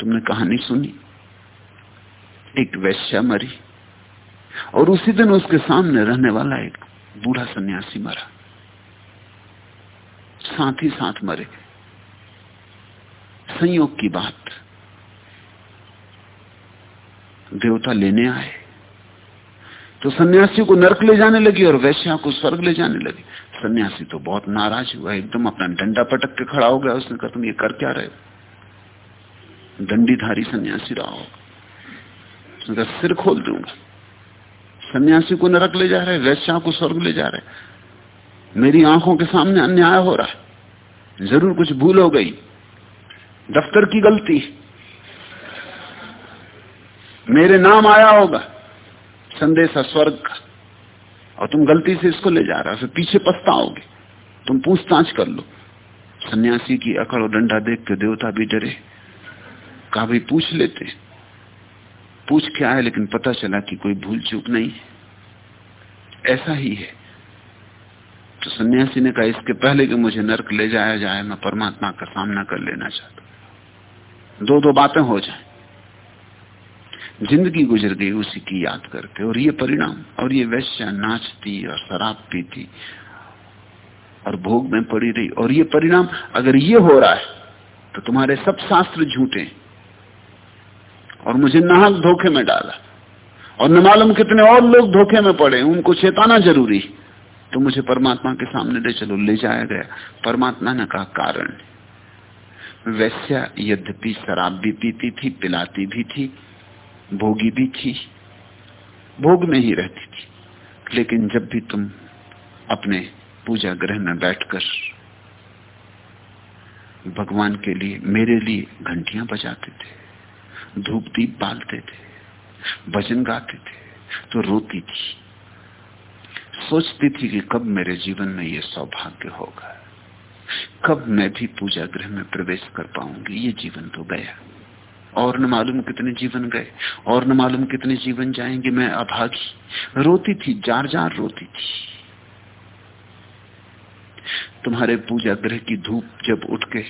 तुमने कहानी सुनी? एक वैश्या मरी, और उसी दिन उसके सामने रहने वाला एक बूढ़ा सन्यासी मरा। साथ ही साथ मरे। संयोग की बात, देवता लेने आए। तो सन्यासी को नरक ले जाने लगी और वैश्या को स्वर्ग ले जाने लगी। सन्यासी तो बहुत नाराज़ हुआ, एकदम अपना डंडा पटक के खड़ा हो गया, उसने कहा, तुम ये कर क्या रहे हो? दंडीधारी सन्यासी रहा हो। कहा, सिर खोल दूँगा। सन्यासी को नरक ले जा रहे वैश्या को स्वर्ग ले जा रहे। मेरी आँखों के सामने अन्याय हो रहा है। ज़रूर कुछ भूल हो गई। दफ्तर की गलती। मेरे नाम आया होगा। संदेशा स्वर्ग का। और तुम गलती से इसको ले जा रहा फिर पीछे पछताओगे। तुम पूछताछ कर लो। सन्यासी की अकड़ और डंडा देख के देवता भी डरे। कहा भाई पूछ लेते। पूछ क्या है लेकिन पता चला कि कोई भूल चूक नहीं है। ऐसा ही है। तो सन्यासी ने कहा, इसके पहले कि मुझे नरक ले जाया जाए, मैं परमात्मा का सामना कर लेना चाहता दो दो बातें हो जाए। ज़िंदगी गुजर गई उसी की याद करके और ये परिणाम, और ये वैश्या नाचती और शराब पीती और भोग में पड़ी रही। और ये परिणाम अगर ये हो रहा है तो तुम्हारे सब शास्त्र झूठे और मुझे नाहक धोखे में डाला, और न मालूम कितने और लोग धोखे में पड़े उनको चेताना ज़रूरी तो मुझे परमात्मा के सामने ले चलो, ले जाया गया। परमात्मा ने कहा कारण वैश्या यद्यपि शराब भी पीती थी, पिलाती भी थी भोगी भी थी, भोग में ही रहती थी। लेकिन जब भी तुम अपने पूजा ग्रह में बैठकर भगवान के लिए, मेरे लिए घंटियाँ बजाते थे, धूप दीप बालते थे, भजन गाते थे तो रोती थी। सोचती थी कि कब मेरे जीवन में यह सौभाग्य होगा, कब मैं भी पूजा गृह में प्रवेश कर पाऊँगी, ये जीवन तो गया। और न मालूम कितने जीवन गए, और न मालूम कितने जीवन जाएँगे। मैं अभागी, रोती थी जार जार रोती थी। तुम्हारे पूजा गृह की धूप जब उठ के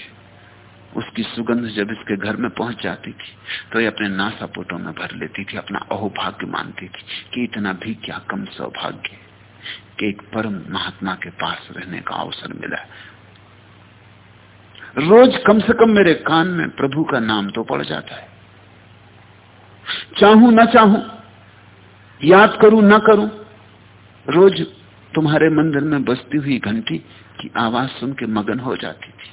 उसकी सुगंध जब इसके घर में पहुँच जाती थी तो ये अपने नासा नासापुटों में भर लेती थी, अपना अहोभाग्य मानती थी कि इतना भी क्या कम सौभाग्य कि एक परम महात्मा के पास रहने का अवसर मिला। रोज कम से कम मेरे कान में प्रभु का नाम तो पड़ जाता है। चाहूँ, ना चाहूँ, याद करूँ, ना करूँ, रोज तुम्हारे मंदिर में बसती हुई घंटी की आवाज़ सुन के मगन हो जाती थी।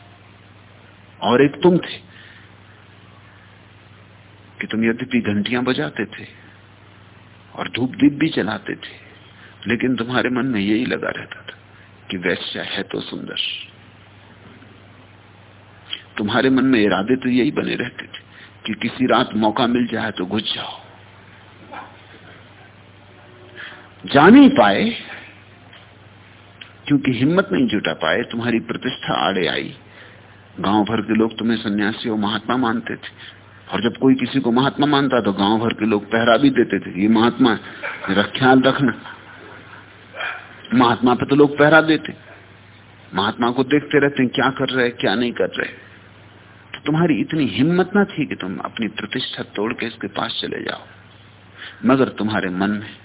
और एक तुम थे कि तुम यद्यपि घंटियाँ बजाते थे और धूप दीप भी जलाते थे, लेकिन तुम्हारे मन में यही लगा रहता था कि वैश्य है तो सुंदर। तुम्हारे मन में इरादे तो यही बने रहते थे कि किसी रात मौका मिल जाए तो घुस जाओ। जा नहीं पाए, क्योंकि हिम्मत नहीं जुटा पाए, तुम्हारी प्रतिष्ठा आड़े आई। गाँव भर के लोग तुम्हें सन्यासी और महात्मा मानते थे। और जब कोई किसी को महात्मा मानता तो गाँव भर के लोग पहरा भी देते थे, ये महात्मा रख ख्याल रखना। महात्मा पे तो लोग पहरा देते। महात्मा को देखते रहते हैं, क्या कर रहे हैं, क्या नहीं कर रहे। तुम्हारी इतनी हिम्मत ना थी कि तुम अपनी प्रतिष्ठा तोड़ के इसके पास चले जाओ। मगर तुम्हारे मन में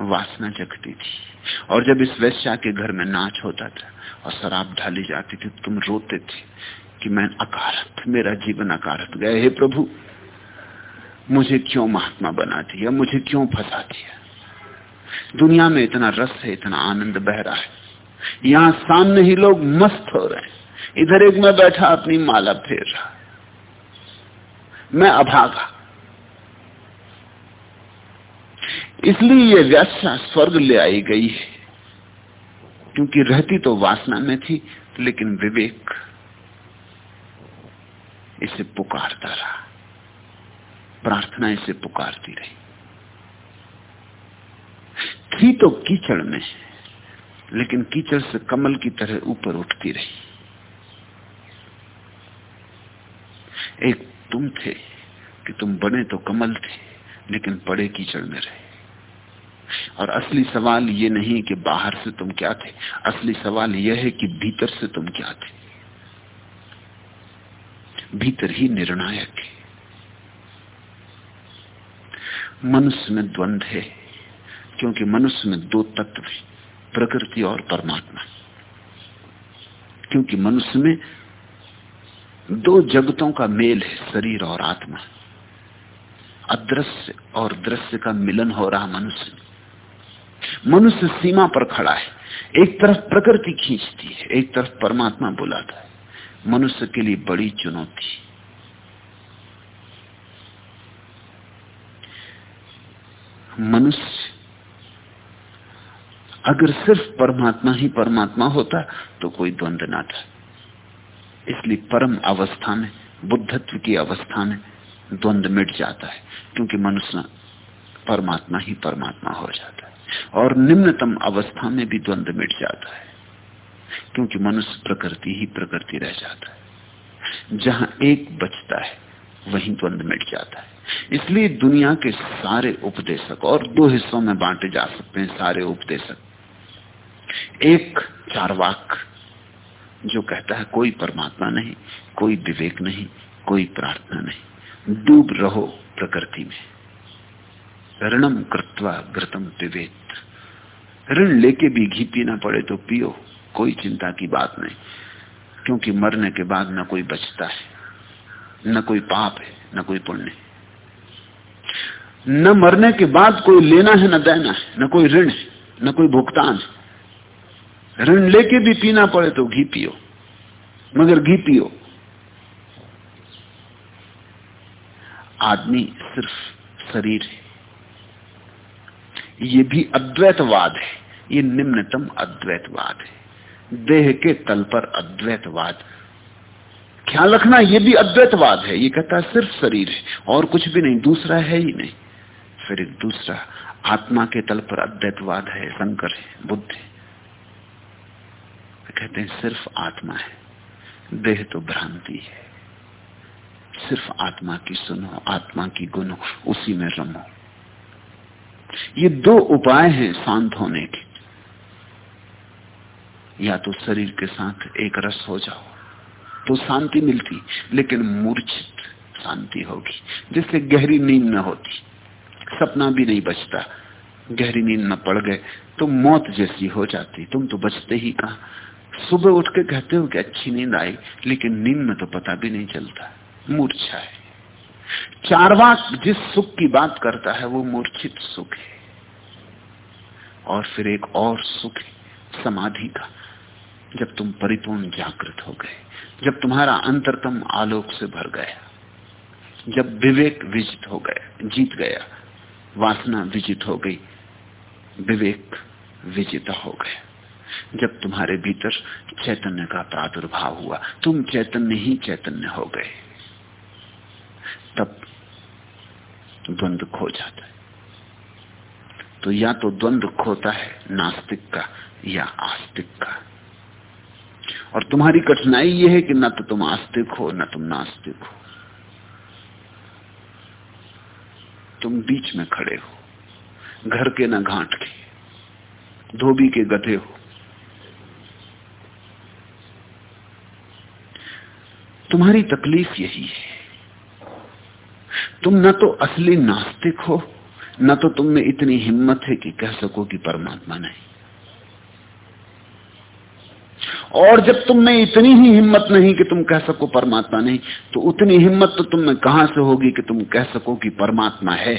वासना जगती थी। और जब इस वैश्या के घर में नाच होता था और शराब ढाली जाती थी तुम रोते थे कि मैं अकारत मेरा जीवन अकारत गए हे प्रभु, मुझे क्यों महात्मा बना दिया? मुझे क्यों फंसा दिया? दुनिया में इतना रस है, इतना आनंद बह रहा है। यहाँ सामने ही लोग मस्त हो रहे हैं। इधर एक मैं बैठा अपनी माला फेर रहा। मैं अभागा। इसलिए ये व्याख्या स्वर्ग ले आई गई है। क्योंकि रहती तो वासना में थी, लेकिन विवेक इसे पुकारता रहा। प्रार्थना इसे पुकारती रही। थी तो कीचड़ में, लेकिन कीचड़ से कमल की तरह ऊपर उठती रही। एक तुम थे कि तुम बने तो कमल थे, लेकिन पड़े कीचड़ में रहे। और असली सवाल ये नहीं कि बाहर से तुम क्या थे, असली सवाल यह है कि भीतर से तुम क्या थे। भीतर ही निर्णायक है। मनुष्य में द्वंद्व है, क्योंकि मनुष्य में दो तत्व है, प्रकृति और परमात्मा। क्योंकि मनुष्य में दो जगतों का मेल है, शरीर और आत्मा। अदृश्य और दृश्य का मिलन हो रहा मनुष्य। मनुष्य सीमा पर खड़ा है, एक तरफ़ प्रकृति खींचती है, एक तरफ़ परमात्मा बुलाता है। मनुष्य के लिए बड़ी चुनौती। मनुष्य अगर सिर्फ़ परमात्मा ही परमात्मा होता तो कोई द्वंद्व ना था। इसलिए परम अवस्था में बुद्धत्व की अवस्था में द्वंद मिट जाता है, क्योंकि मनुष्य परमात्मा ही परमात्मा हो जाता है। और निम्नतम अवस्था में भी द्वंद मिट जाता है, क्योंकि मनुष्य प्रकृति ही प्रकृति रह जाता है। जहाँ एक बचता है, वहीं द्वंद मिट जाता है। इसलिए दुनिया के सारे उपदेशक, और दो हिस्सों में बांटे जा सकते हैं सारे उपदेशक। एक चारवाक जो कहता है, कोई परमात्मा नहीं, कोई विवेक नहीं, कोई प्रार्थना नहीं। डूब रहो प्रकृति में। ऋणम कृत्वा घृतम विवेक। ऋण लेके भी घी पीना पड़े तो पियो, कोई चिंता की बात नहीं। क्योंकि मरने के बाद न कोई बचता है, न कोई पाप है, न कोई पुण्य न मरने के बाद कोई लेना है, न देना है, न कोई ऋण है, न कोई भुगतान है। ऋण लेके भी पीना पड़े तो घी पियो, मगर घी पियो। आदमी सिर्फ़ शरीर है। ये भी अद्वैतवाद है। ये निम्नतम अद्वैतवाद है। देह के तल पर अद्वैतवाद। ख्याल रखना, ये भी अद्वैतवाद है। ये कहता है सिर्फ़ शरीर है, और कुछ भी नहीं, दूसरा है ही नहीं। फिर एक दूसरा, आत्मा के तल पर अद्वैतवाद है, शंकर है, बुद्ध है। कहते हैं, सिर्फ़ आत्मा है। देह तो भ्रांति है। सिर्फ़ आत्मा की सुनो, आत्मा की गुनो, उसी में रमो। ये दो उपाय हैं शांत होने के। या तो शरीर के साथ एक रस हो जाओ तो शांति मिलती, लेकिन मूर्छित शांति होगी, जिससे गहरी नींद न होती। सपना भी नहीं बचता। गहरी नींद न पड़ गए तो मौत जैसी हो जाती। तुम तो बचते ही कहा? सुबह उठ के कहते हो कि अच्छी नींद आई, लेकिन नींद में तो पता भी नहीं चलता। मूर्छा है। चारवाक जिस सुख की बात करता है, वो मूर्छित सुख है। और फिर एक और सुख है, समाधि का। जब तुम परिपूर्ण जागृत हो गए, जब तुम्हारा अंतरतम आलोक से भर गया, जब विवेक विजित हो गया, जीत गया, वासना विजित हो गई, विवेक विजेता हो गया। जब तुम्हारे भीतर चैतन्य का प्रादुर्भाव हुआ, तुम चैतन्य ही चैतन्य हो गए, तब द्वंद्व खो जाता है। तो या तो द्वंद खोता है नास्तिक का, या आस्तिक का। और तुम्हारी कठिनाई यह है कि न तो तुम आस्तिक हो, न तुम नास्तिक हो। तुम बीच में खड़े हो, घर के ना घाट के, धोबी के गधे हो। तुम्हारी तकलीफ़ यही है। तुम न तो असली नास्तिक हो, न तो तुम में इतनी हिम्मत है कि कह सको कि परमात्मा नहीं। और जब तुम में इतनी ही हिम्मत नहीं कि तुम कह सको परमात्मा नहीं तो उतनी हिम्मत तो तुम में कहाँ से होगी कि तुम कह सको कि परमात्मा है?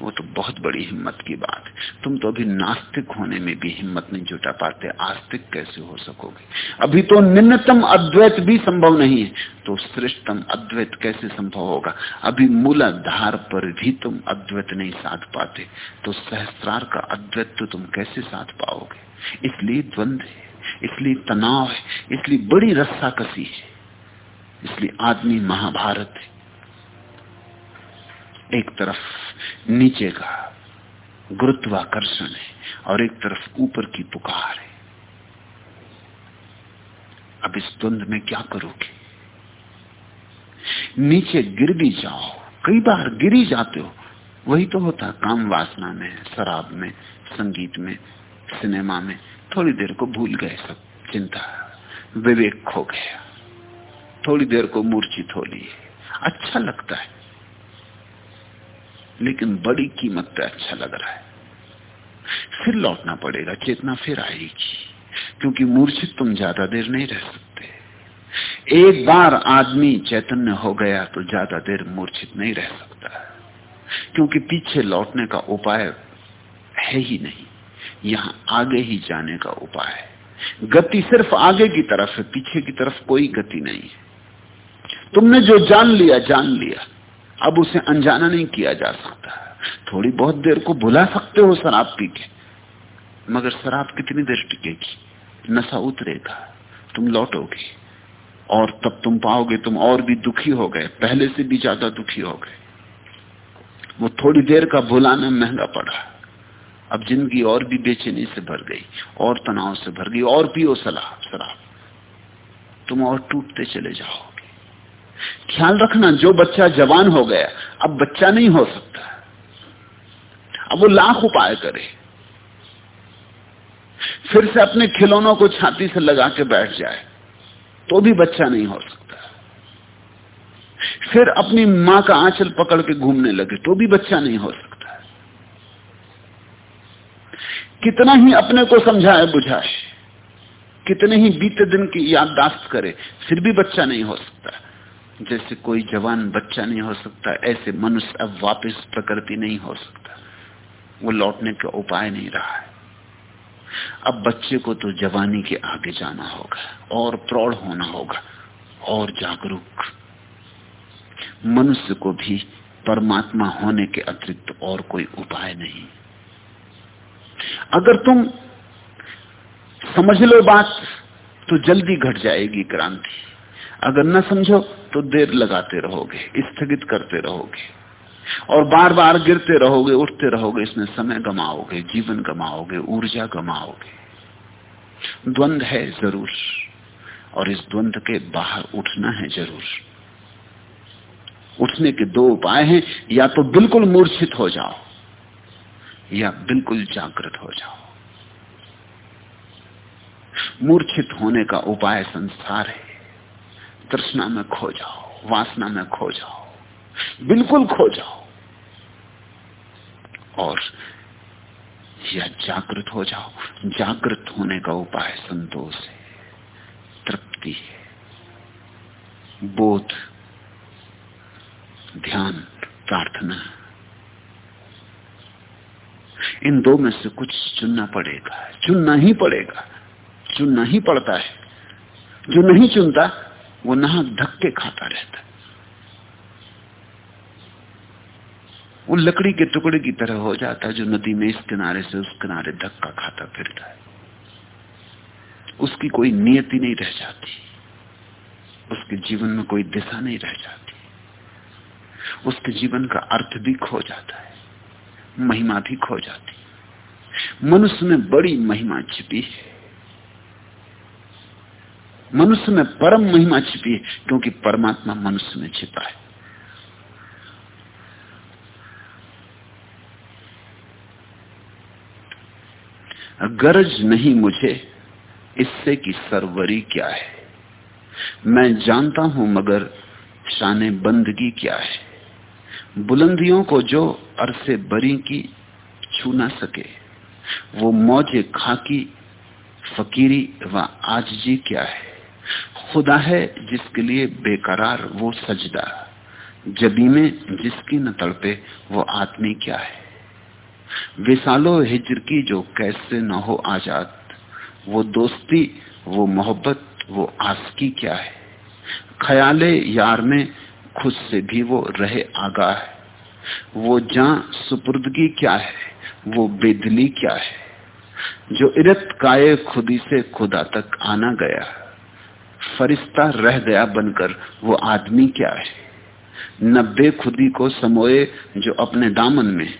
वो तो बहुत बड़ी हिम्मत की बात है। तुम तो अभी नास्तिक होने में भी हिम्मत नहीं जुटा पाते, आस्तिक कैसे हो सकोगे? अभी तो निम्नतम अद्वैत भी संभव नहीं है तो श्रेष्ठतम अद्वैत कैसे संभव होगा? अभी मूलाधार पर भी तुम अद्वैत नहीं साध पाते तो सहस्त्रार का अद्वैत तो तुम कैसे साध पाओगे? इसलिए द्वंद्व है, इसलिए तनाव है, इसलिए बड़ी रस्सा है, इसलिए आदमी महाभारत है। एक तरफ़ नीचे का गुरुत्वाकर्षण है और एक तरफ़ ऊपर की पुकार है। अब इस द्वंद में क्या करोगे? नीचे गिर भी जाओ, कई बार गिरी जाते हो। वही तो होता है, काम वासना में, शराब में, संगीत में, सिनेमा में, थोड़ी देर को भूल गए सब चिंता। विवेक खो गया। थोड़ी देर को मूर्छित हो लिए। अच्छा लगता है। लेकिन बड़ी कीमत पे अच्छा लग रहा है। फिर लौटना पड़ेगा, चेतना फिर आएगी, क्योंकि मूर्छित तुम ज़्यादा देर नहीं रह सकते। एक बार आदमी चैतन्य हो गया तो ज़्यादा देर मूर्छित नहीं रह सकता। क्योंकि पीछे लौटने का उपाय है ही नहीं, यहाँ आगे ही जाने का उपाय है। गति सिर्फ़ आगे की तरफ़ है, पीछे की तरफ़ कोई गति नहीं है। तुमने जो जान लिया जान लिया। अब उसे अनजाना नहीं किया जा सकता। थोड़ी बहुत देर को भुला सकते हो शराब पी के। मगर शराब कितनी देर टिकेगी? नशा उतरेगा, तुम लौटोगे। और तब तुम पाओगे तुम और भी दुखी हो गए, पहले से भी ज़्यादा दुखी हो गए। वो थोड़ी देर का भुलाना महँगा पड़ा। अब ज़िंदगी और भी बेचैनी से भर गई, और तनाव से भर गई, और पियो सलाह शराब। तुम और टूटते चले जाओगे ख्याल रखना, जो बच्चा जवान हो गया, अब बच्चा नहीं हो सकता। अब वो लाख उपाय करे। फिर से अपने खिलौनों को छाती से लगा के बैठ जाए तो भी बच्चा नहीं हो सकता। फिर अपनी माँ का आंचल पकड़ के घूमने लगे तो भी बच्चा नहीं हो सकता। कितना ही अपने को समझाए, बुझाए, कितने ही बीते दिन की याददाश्त करे, फिर भी बच्चा नहीं हो सकता। जैसे कोई जवान बच्चा नहीं हो सकता, ऐसे मनुष्य अब वापस प्रकृति नहीं हो सकता। वो लौटने का उपाय नहीं रहा है। अब बच्चे को तो जवानी के आगे जाना होगा, और प्रौढ़ होना होगा, और जागरूक। मनुष्य को भी परमात्मा होने के अतिरिक्त और कोई उपाय नहीं। अगर तुम समझ लो बात तो जल्दी घट जाएगी क्रांति। अगर न समझो तो देर लगाते रहोगे, स्थगित करते रहोगे। और बार बार गिरते रहोगे, उठते रहोगे, इसमें समय गमाओगे, जीवन गमाओगे, ऊर्जा गमाओगे। द्वंद है ज़रूर, और इस द्वंद के बाहर उठना है ज़रूर। उठने के दो उपाय हैं, या तो बिल्कुल मूर्छित हो जाओ, या बिल्कुल जागृत हो जाओ। मूर्छित होने का उपाय संसार है। तृष्णा में खो जाओ, वासना में खो जाओ, बिल्कुल खो जाओ। और या जागृत हो जाओ। जागृत होने का उपाय संतोष है, तृप्ति है, बोध, ध्यान, प्रार्थना। इन दो में से कुछ चुनना पड़ेगा, चुनना ही पड़ेगा, चुनना ही पड़ता है। जो नहीं चुनता वो नहा धक्के खाता रहता। वो लकड़ी के टुकड़े की तरह हो जाता है जो नदी में इस किनारे से उस किनारे धक्का खाता फिरता है। उसकी कोई नियति नहीं रह जाती। उसके जीवन में कोई दिशा नहीं रह जाती। उसके जीवन का अर्थ भी खो जाता है, महिमा भी खो जाती। मनुष्य में बड़ी महिमा छिपी है। मनुष्य में परम महिमा छिपी है, क्योंकि परमात्मा मनुष्य में छिपा है। गरज नहीं मुझे इससे कि सरवरी क्या है। मैं जानता हूँ मगर शान बंदगी क्या है। बुलंदियों को जो अरसे बरी की छू ना सके, वो मौजे खाकी, फकीरी व आजजी क्या है। खुदा है जिसके लिए बेकरार वो सजदा जबी में जिसकी न तड़पे वो आदमी क्या है? विसालो हिजर की जो कैसे न हो आज़ाद, वो दोस्ती, वो मोहब्बत, वो आसकी क्या है? ख्याले यार में खुद से भी वो रहे आगा है। वो जा सुपुर्दगी क्या है? वो बेदली क्या है? जो इरत काये खुदी से खुदा तक आना गया फरिश्ता रह गया बनकर, वो आदमी क्या है? नब्बे खुदी को समोए जो अपने दामन में,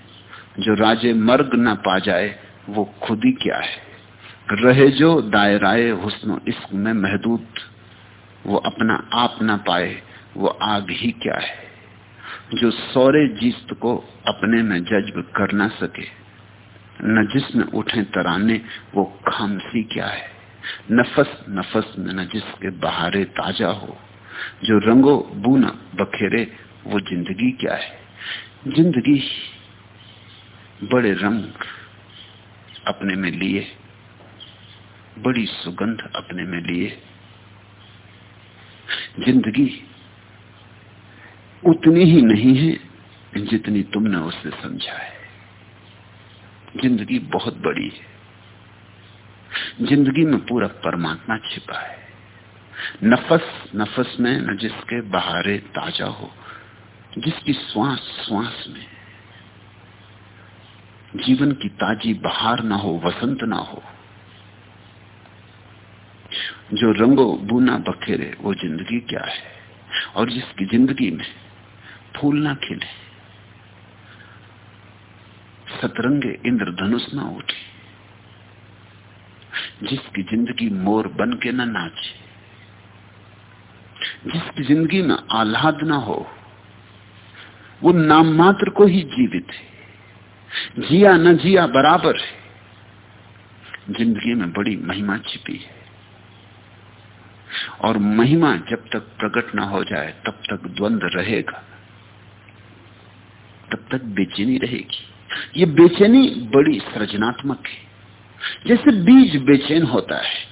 जो राजे मर्ग ना पा जाए, वो खुदी क्या है? रहे जो दायराए हुस्न इश्क में महदूद, वो अपना आप ना पाए, वो आग ही क्या है? जो सौरे जीस्त को अपने में जज्ब कर ना सके, न जिसमें उठे तराने, वो खामसी क्या है? नफस नफस में न जिसके बहारे ताज़ा हो। जो रंगो बूना बखेरे, वो ज़िंदगी क्या है? ज़िंदगी बड़े रंग अपने में लिए, बड़ी सुगंध अपने में लिए। ज़िंदगी उतनी ही नहीं है, जितनी तुमने उसे समझा है। ज़िंदगी बहुत बड़ी है। ज़िंदगी में पूरा परमात्मा छिपा है। नफस नफस में न जिसके बहारे ताज़ा हो, जिसकी श्वास श्वास में। जीवन की ताजी बहार ना हो, वसंत ना हो। जो रंगो बुना बखेरे, वो ज़िंदगी क्या है? और जिसकी ज़िंदगी में फूल ना खिले। सतरंगे इंद्रधनुष ना उठे। जिसकी ज़िंदगी मोर बन के ना नाचे, जिसकी ज़िंदगी में आह्लाद ना हो, वो नाम मात्र को ही जीवित है। जिया न जिया बराबर है। ज़िंदगी में बड़ी महिमा छिपी है। और महिमा जब तक प्रकट ना हो जाए, तब तक द्वंद रहेगा, तब तक बेचैनी रहेगी। ये बेचैनी बड़ी सृजनात्मक है। जैसे बीज बेचैन होता है,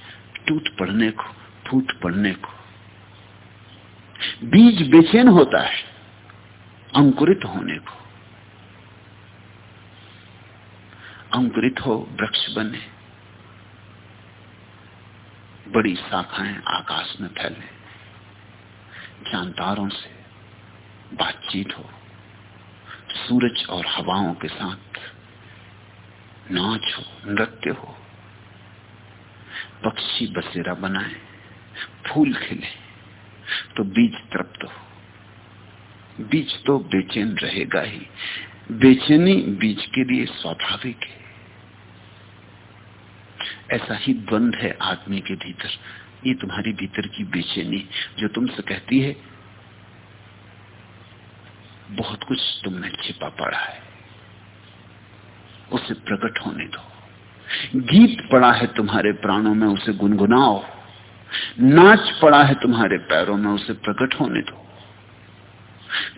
टूट पड़ने को, फूट पड़ने को। बीज बेचैन होता है, अंकुरित होने को। अंकुरित हो, वृक्ष बने। बड़ी शाखाएँ आकाश में फैले। जानदारों से बातचीत हो। सूरज और हवाओं के साथ नाच हो नृत्य हो। पक्षी बसेरा बनाए, फूल खिले तो बीज तृप्त हो। बीज तो बेचैन रहेगा ही। बेचैनी बीज के लिए स्वाभाविक है। ऐसा ही द्वंद है आदमी के भीतर। ये तुम्हारी भीतर की बेचैनी जो तुमसे कहती है, बहुत कुछ तुमने छिपा पड़ा है। उसे प्रकट होने दो। गीत पड़ा है तुम्हारे प्राणों में, उसे गुनगुनाओ। नाच पड़ा है तुम्हारे पैरों में, उसे प्रकट होने दो।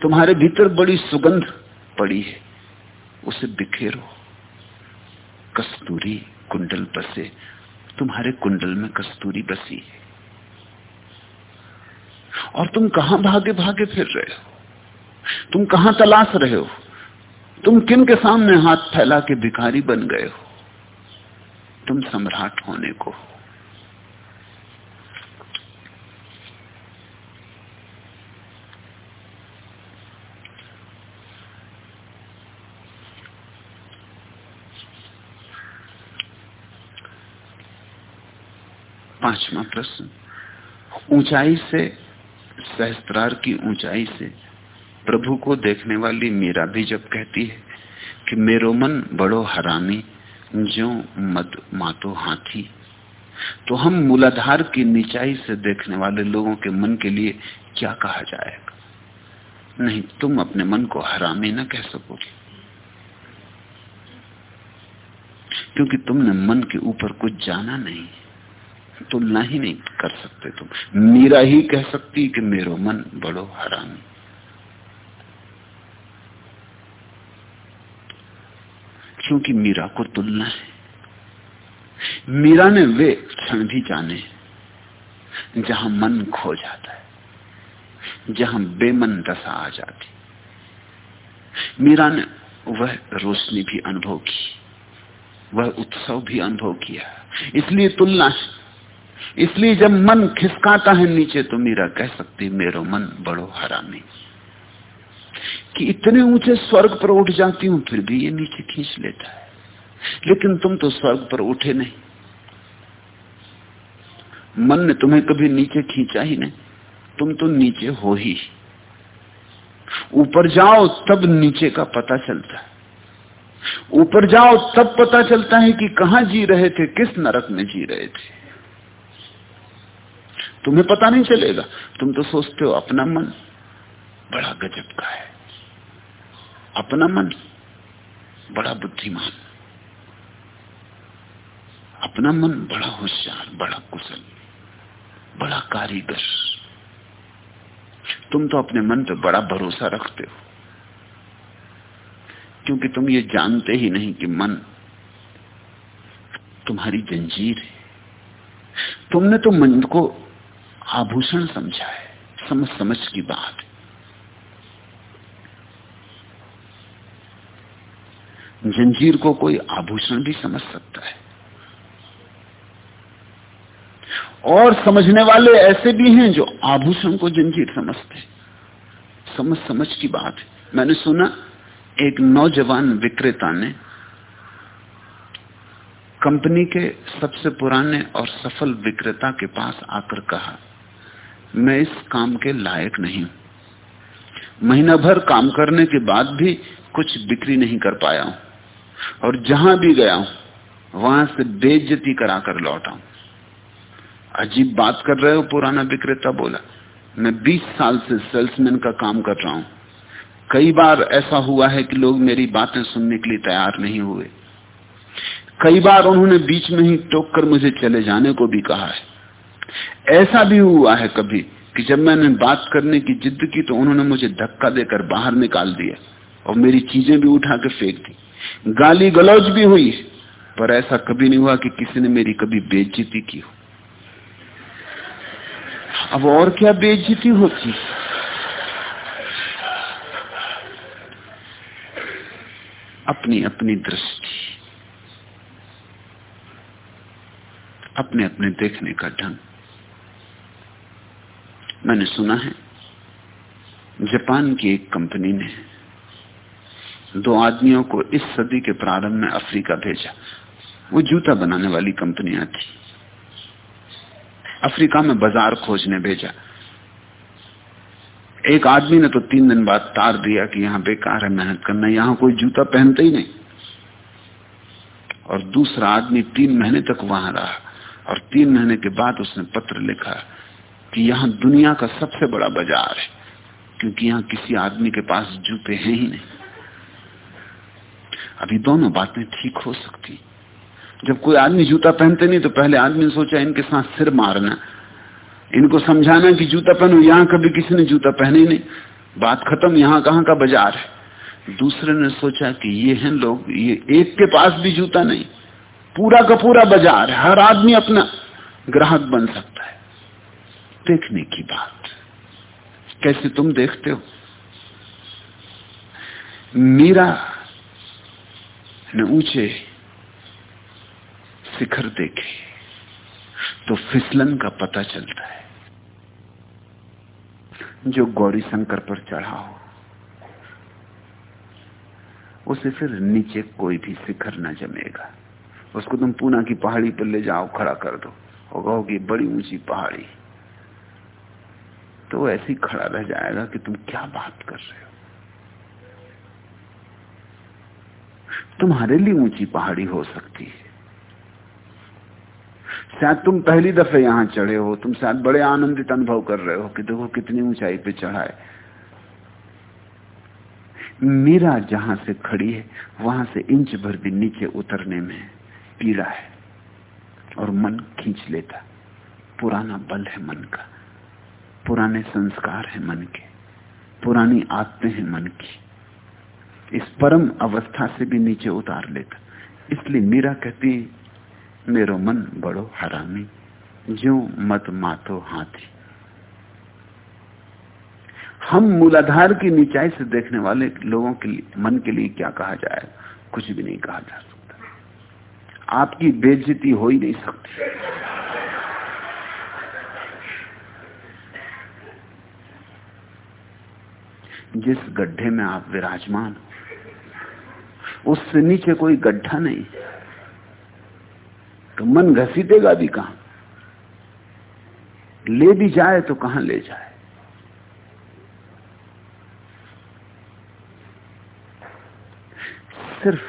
तुम्हारे भीतर बड़ी सुगंध पड़ी है, उसे बिखेरो। कस्तूरी कुंडल बसे, तुम्हारे कुंडल में कस्तूरी बसी है। और तुम कहाँ भागे भागे फिर रहे हो? तुम कहाँ तलाश रहे हो? तुम किन के सामने हाथ फैला के भिखारी बन गए हो? तुम सम्राट होने को। पांचवा प्रश्न। ऊंचाई से सहस्त्रार की ऊंचाई से प्रभु को देखने वाली मीरा भी जब कहती है कि मेरो मन बड़ो हरामी जो मद मातो हाथी। तो हम मूलाधार की निचाई से देखने वाले लोगों के मन के लिए क्या कहा जाएगा? नहीं, तुम अपने मन को हरामी न कह सकोगे। क्योंकि तुमने मन के ऊपर कुछ जाना नहीं, तुलना ही नहीं कर सकते तुम। मीरा ही कह सकती कि मेरो मन बड़ो हरामी। क्योंकि मीरा को तुलना है। मीरा ने वे क्षण भी जाने जहाँ मन खो जाता है, जहाँ बेमन दशा आ जाती। मीरा ने वह रोशनी भी अनुभव की, वह उत्सव भी अनुभव किया। इसलिए तुलना है। इसलिए जब मन खिसकाता है नीचे तो मीरा कह सकती, मेरो मन बड़ो हरामी। कि इतने ऊँचे स्वर्ग पर उठ जाती हूँ, फिर भी ये नीचे खींच लेता है। लेकिन तुम तो स्वर्ग पर उठे नहीं। मन ने तुम्हें कभी नीचे खींचा ही नहीं। तुम तो नीचे हो ही। ऊपर जाओ, तब नीचे का पता चलता है। ऊपर जाओ, तब पता चलता है कि कहाँ जी रहे थे, किस नरक में जी रहे थे। तुम्हें पता नहीं चलेगा। तुम तो सोचते हो, अपना मन बड़ा गजब का है। अपना मन बड़ा बुद्धिमान, अपना मन बड़ा होशियार, बड़ा कुशल, बड़ा कारीगर। तुम तो अपने मन पे बड़ा भरोसा रखते हो, क्योंकि तुम ये जानते ही नहीं कि मन तुम्हारी जंजीर है। तुमने तो मन को आभूषण समझा है समझ समझ की बात जंजीर को कोई आभूषण भी समझ सकता है। और समझने वाले ऐसे भी हैं जो आभूषण को जंजीर समझते समझ समझ की बात है। मैंने सुना, एक नौजवान विक्रेता ने कंपनी के सबसे पुराने और सफल विक्रेता के पास आकर कहा, मैं इस काम के लायक नहीं हूँ। महीना भर काम करने के बाद भी कुछ बिक्री नहीं कर पाया हूँ। और जहाँ भी गया हूँ, वहाँ से बेइज्जती कराकर लौटा हूँ। अजीब बात कर रहे हो, पुराना विक्रेता बोला। मैं 20 साल से सेल्समैन का काम कर रहा हूँ। कई बार ऐसा हुआ है कि लोग मेरी बातें सुनने के लिए तैयार नहीं हुए। कई बार उन्होंने बीच में ही टोक कर मुझे चले जाने को भी कहा है। ऐसा भी हुआ है कभी कि जब मैंने बात करने की जिद की तो उन्होंने मुझे धक्का देकर बाहर निकाल दिया और मेरी चीज़ें भी उठा कर फेंक दी। गाली गलौज भी हुई, पर ऐसा कभी नहीं हुआ कि किसी ने मेरी कभी बेइज्जती की हो। अब और क्या बेइज्जती होती? अपनी अपनी दृष्टि अपने अपने देखने का ढंग। मैंने सुना है, जापान की एक कंपनी ने दो आदमियों को इस सदी के प्रारंभ में अफ्रीका भेजा। वो जूता बनाने वाली कंपनियाँ थी। अफ्रीका में बाज़ार खोजने भेजा। एक आदमी ने तो तीन दिन बाद तार दिया कि यहाँ बेकार है, मेहनत करना। यहाँ कोई जूता पहनते ही नहीं। और दूसरा आदमी तीन महीने तक वहाँ रहा। और तीन महीने के बाद उसने पत्र लिखा कि यहाँ दुनिया का सबसे बड़ा बाज़ार है, क्योंकि यहाँ किसी आदमी के पास जूते हैं ही नहीं। अभी दोनों बातें ठीक हो सकती। जब कोई आदमी जूता पहनते नहीं तो पहले आदमी ने सोचा इनके साथ सिर मारना। इनको समझाना कि जूता पहनो, यहाँ कभी किसी ने जूता पहने नहीं। बात खत्म, यहाँ कहाँ का बाज़ार है? दूसरे ने सोचा कि ये हैं लोग, ये एक के पास भी जूता नहीं। पूरा का पूरा बाज़ार है, हर आदमी अपना ग्राहक बन सकता है। देखने की बात। कैसे तुम देखते हो? मीरा ने ऊँचे शिखर देखे तो फिसलन का पता चलता है, जो गौरी शंकर पर चढ़ा हो, उसे फिर नीचे कोई भी शिखर न जमेगा। उसको तुम पूना की पहाड़ी पर ले जाओ, खड़ा कर दो। और कहोगी बड़ी ऊँची पहाड़ी। तो ऐसी खड़ा रह जाएगा कि तुम क्या बात कर रहे हो। तुम्हारे लिए ऊँची पहाड़ी हो सकती है। शायद तुम पहली दफे यहाँ चढ़े हो, तुम शायद बड़े आनंदित अनुभव कर रहे हो कि देखो कितनी ऊंचाई पे चढ़ा है। मीरा जहाँ से खड़ी है, वहाँ से इंच भर भी नीचे उतरने में पीड़ा है और मन खींच लेता। पुराना बल है मन का, पुराने संस्कार है मन के, पुरानी आदतें हैं मन की। इस परम अवस्था से भी नीचे उतार लेता। इसलिए मीरा कहती, मेरो मन बड़ो हरामी जो मत मातो हाथी। हम मूलाधार की निचाई से देखने वाले लोगों के लिए, मन के लिए क्या कहा जाए? कुछ भी नहीं कहा जा सकता। आपकी बेजती हो ही नहीं सकती। जिस गड्ढे में आप विराजमान हो उससे नीचे कोई गड्ढा नहीं। तो मन घसीटेगा भी कहाँ? ले भी जाए तो कहाँ ले जाए? सिर्फ़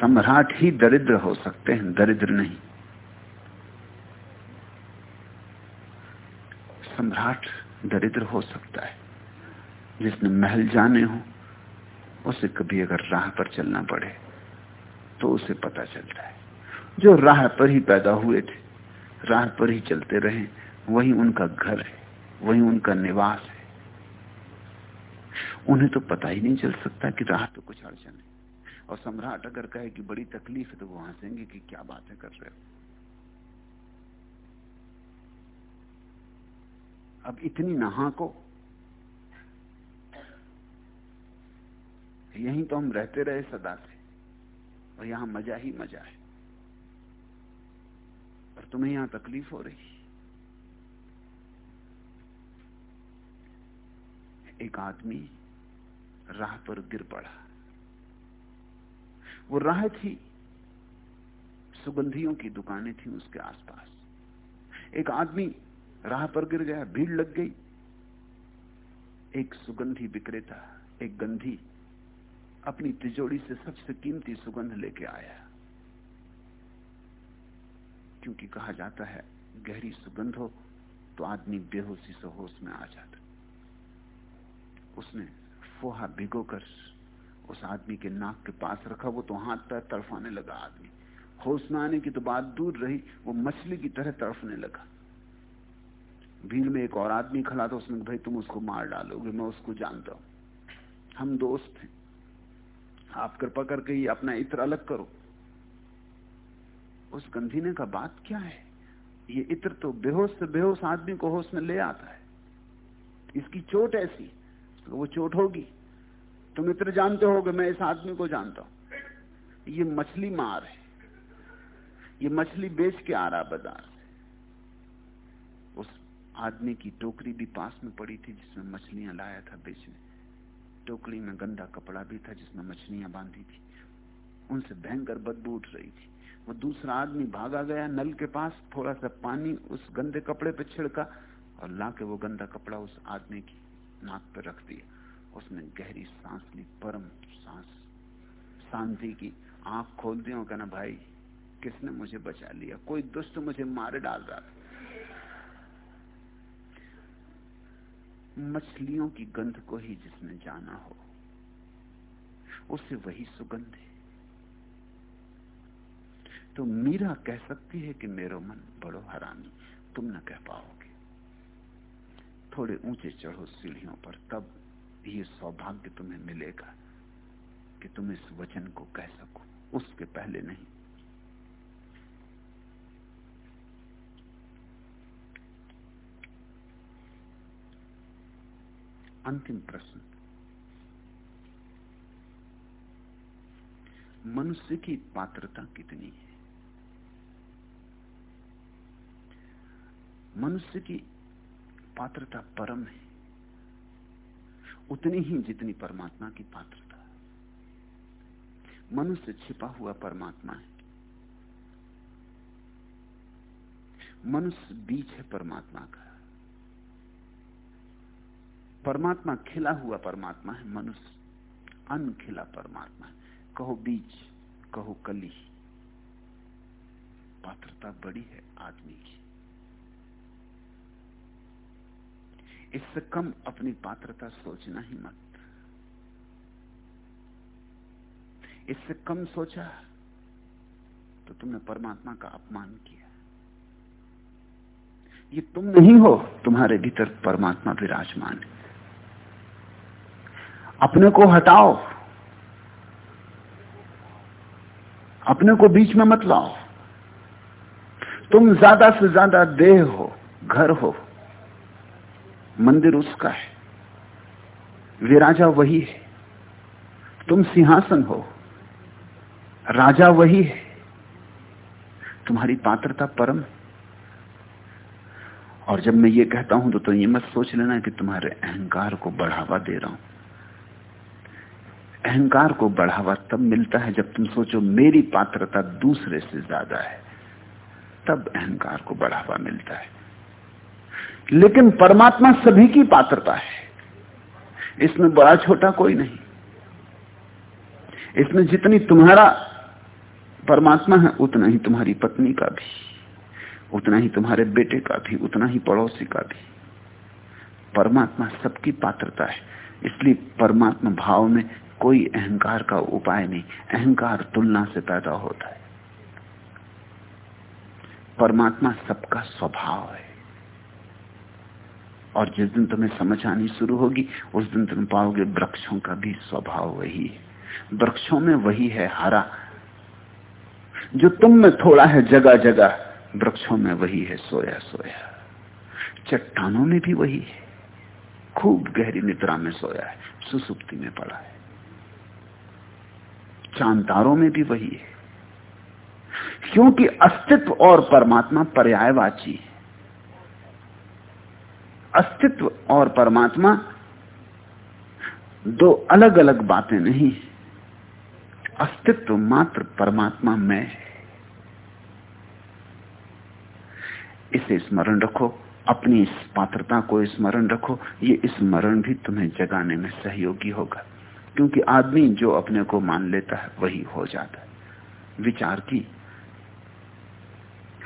सम्राट ही दरिद्र हो सकते हैं, दरिद्र नहीं। सम्राट दरिद्र हो सकता है। जिसने महल जाने हो उसे कभी अगर राह पर चलना पड़े तो उसे पता चलता है। जो राह पर ही पैदा हुए थे, राह पर ही चलते रहे, वही उनका घर है, वही उनका निवास है। उन्हें तो पता ही नहीं चल सकता कि राह तो कुछ अड़चन है। और सम्राट अगर कहे कि बड़ी तकलीफ़ है तो वो हंसेंगे कि क्या बातें कर रहे हो। अब इतनी नहा को यहीं तो हम रहते रहे सदा से। और यहाँ मज़ा ही मज़ा है। और तुम्हें यहाँ तकलीफ़ हो रही एक आदमी राह पर गिर पड़ा। वो राह थी, सुगंधियों की दुकानें थी उसके आसपास। एक आदमी राह पर गिर गया, भीड़ लग गई। एक सुगंधी विक्रेता, एक गंधी अपनी तिजोड़ी से सबसे कीमती सुगंध लेके आया क्योंकि कहा जाता है, गहरी सुगंध हो तो आदमी बेहोशी से होश में आ जाता उसने फोहा भिगोकर उस आदमी के नाक के पास रखा, वो तो हाथ पैर तड़फाने लगा आदमी। होश में आने की तो बात दूर रही, वो मछली की तरह तड़फने लगा। भीड़ में एक और आदमी खड़ा था, उसने भाई, तुम उसको मार डालोगे, मैं उसको जानता हूँ। हम दोस्त हैं। आप कृपा करके ये अपना इत्र अलग करो। उस गंधी ने का बात क्या है? ये इत्र तो बेहोश से बेहोश आदमी को होश में ले आता है। इसकी चोट ऐसी तो वो चोट होगी। तुम इत्र जानते होगे, मैं इस आदमी को जानता हूँ। ये मछली मार है। ये मछली बेच के आ रहा बाज़ार उस आदमी की टोकरी भी पास में पड़ी थी जिसमें मछलियाँ लाया था बेचने। टोकरी में गंदा कपड़ा भी था जिसमें मछलियाँ बांधी थी। उनसे भयंकर बदबू उठ रही थी। वो दूसरा आदमी भागा गया नल के पास थोड़ा सा पानी उस गंदे कपड़े पे छिड़का और लाके वो गंदा कपड़ा उस आदमी की नाक पे रख दिया। उसने गहरी सांस ली, परम सांस। शांति की आँख खोल दिया कहना भाई, किसने मुझे बचा लिया? कोई दुष्ट मुझे मार डाल रहा था। मछलियों की गंध को ही जिसने जाना हो, उसे वही सुगंध है। तो मीरा कह सकती है कि मेरा मन बड़ो हरामी तुम न कह पाओगे। थोड़े ऊँचे चढ़ो सीढ़ियों पर, तब ये सौभाग्य तुम्हें मिलेगा कि तुम इस वचन को कह सको, उसके पहले नहीं। अंतिम प्रश्न। मनुष्य की पात्रता कितनी है? मनुष्य की पात्रता परम है। उतनी ही जितनी परमात्मा की पात्रता मनुष्य छिपा हुआ परमात्मा है। मनुष्य बीच है परमात्मा का। परमात्मा खिला हुआ परमात्मा है, मनुष्य। अनखिला परमात्मा है। कहो बीज, कहो कली। पात्रता बड़ी है आदमी की। इससे कम अपनी पात्रता सोचना ही मत। इससे कम सोचा तो तुमने परमात्मा का अपमान किया। ये तुम नहीं हो, तुम्हारे भीतर परमात्मा विराजमान है। अपने को हटाओ। अपने को बीच में मत लाओ। तुम ज़्यादा से ज़्यादा देह हो घर हो मंदिर उसका है। विराजा वही है। तुम सिंहासन हो राजा वही है। तुम्हारी पात्रता परम और जब मैं ये कहता हूँ तो, तो ये मत सोच लेना कि तुम्हारे अहंकार को बढ़ावा दे रहा हूँ। अहंकार को बढ़ावा तब मिलता है जब तुम सोचो मेरी पात्रता दूसरे से ज़्यादा है। तब अहंकार को बढ़ावा मिलता है। लेकिन परमात्मा सभी की पात्रता है। इसमें बड़ा छोटा कोई नहीं। इसमें जितनी तुम्हारा परमात्मा है, उतना ही तुम्हारी पत्नी का भी, उतना ही तुम्हारे बेटे का भी, उतना ही पड़ोसी का भी। परमात्मा सबकी पात्रता है। इसलिए परमात्मा भाव में कोई अहंकार का उपाय नहीं। अहंकार तुलना से पैदा होता है। परमात्मा सबका स्वभाव है। और जिस दिन तुम्हें समझ आनी शुरू होगी, उस दिन तुम पाओगे वृक्षों का भी स्वभाव वही है। वृक्षों में वही है हरा। जो तुम में थोड़ा है जगह जगह वृक्षों में वही है सोया सोया चट्टानों में भी वही है। खूब गहरी निद्रा में सोया है, सुसुप्ति में पड़ा है। चांतारों में भी वही है। क्योंकि अस्तित्व और परमात्मा पर्यायवाची है। अस्तित्व और परमात्मा दो अलग अलग बातें नहीं अस्तित्व मात्र परमात्मा में है। इसे स्मरण रखो, अपनी इस पात्रता को स्मरण रखो, ये स्मरण भी तुम्हें जगाने में सहयोगी होगा। क्योंकि आदमी जो अपने को मान लेता है, वही हो जाता है। विचार की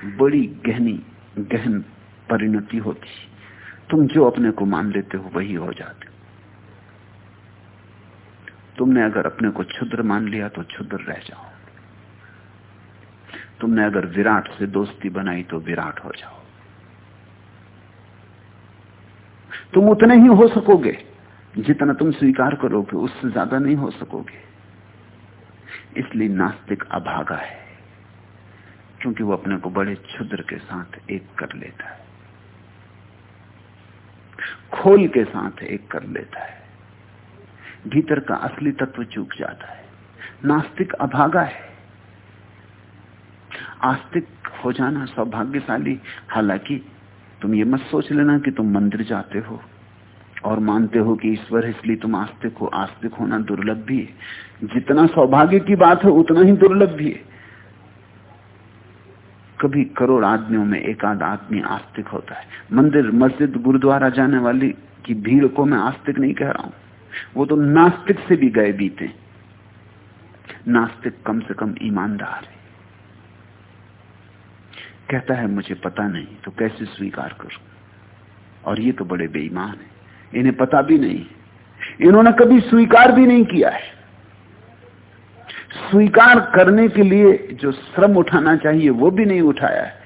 बड़ी गहनी, गहन परिणति होती तुम जो अपने को मान लेते हो, वही हो जाते हो। तुमने अगर अपने को क्षुद्र मान लिया तो क्षुद्र रह जाओ। तुमने अगर विराट से दोस्ती बनाई तो विराट हो जाओ। तुम उतने ही हो सकोगे। जितना तुम स्वीकार करोगे, उससे ज़्यादा नहीं हो सकोगे। इसलिए नास्तिक अभागा है, क्योंकि वो अपने को बड़े क्षुद्र के साथ एक कर लेता है। खोल के साथ एक कर लेता है। भीतर का असली तत्व चूक जाता है। नास्तिक अभागा है। आस्तिक हो जाना सौभाग्यशाली, हालाँकि तुम ये मत सोच लेना कि तुम मंदिर जाते हो। और मानते हो कि ईश्वर है, इसलिए तुम आस्तिक हो। आस्तिक होना दुर्लभ भी है। जितना सौभाग्य की बात है, उतना ही दुर्लभ भी है। कभी करोड़ आदमियों में एक आध आदमी आस्तिक होता है। मंदिर, मस्जिद, गुरुद्वारा जाने वाली की भीड़ को मैं आस्तिक नहीं कह रहा हूँ। वो तो नास्तिक से भी गए बीते नास्तिक कम से कम ईमानदार है। कहता है, मुझे पता नहीं तो कैसे स्वीकार करूँ? और ये तो बड़े बेईमान है। इन्हें पता भी नहीं। इन्होंने कभी स्वीकार भी नहीं किया है। स्वीकार करने के लिए जो श्रम उठाना चाहिए, वो भी नहीं उठाया है।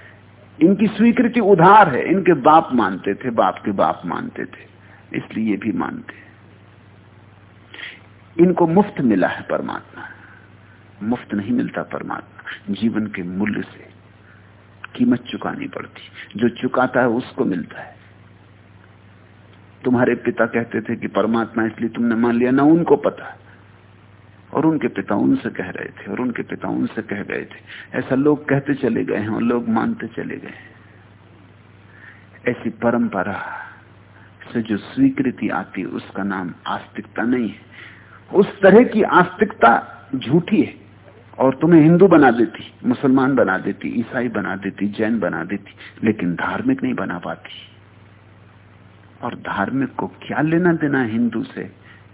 इनकी स्वीकृति उधार है। इनके बाप मानते थे, बाप के बाप मानते थे, इसलिए ये भी मानते इनको मुफ़्त मिला है परमात्मा। मुफ़्त नहीं मिलता परमात्मा। जीवन के मूल्य से कीमत चुकानी पड़ती। जो चुकाता है, उसको मिलता है। तुम्हारे पिता कहते थे कि परमात्मा इसलिए तुमने मान लिया, ना उनको पता। और उनके पिता उनसे कह रहे थे, और उनके पिता उनसे कह गए थे। ऐसा लोग कहते चले गए हैं और लोग मानते चले गए ऐसी परंपरा से जो स्वीकृति आती उसका नाम आस्तिकता नहीं है। उस तरह की आस्तिकता झूठी है और तुम्हें हिंदू बना देती, मुसलमान बना देती, ईसाई बना देती, जैन बना देती, लेकिन धार्मिक नहीं बना पाती। और धार्मिक को क्या लेना देना हिंदू से,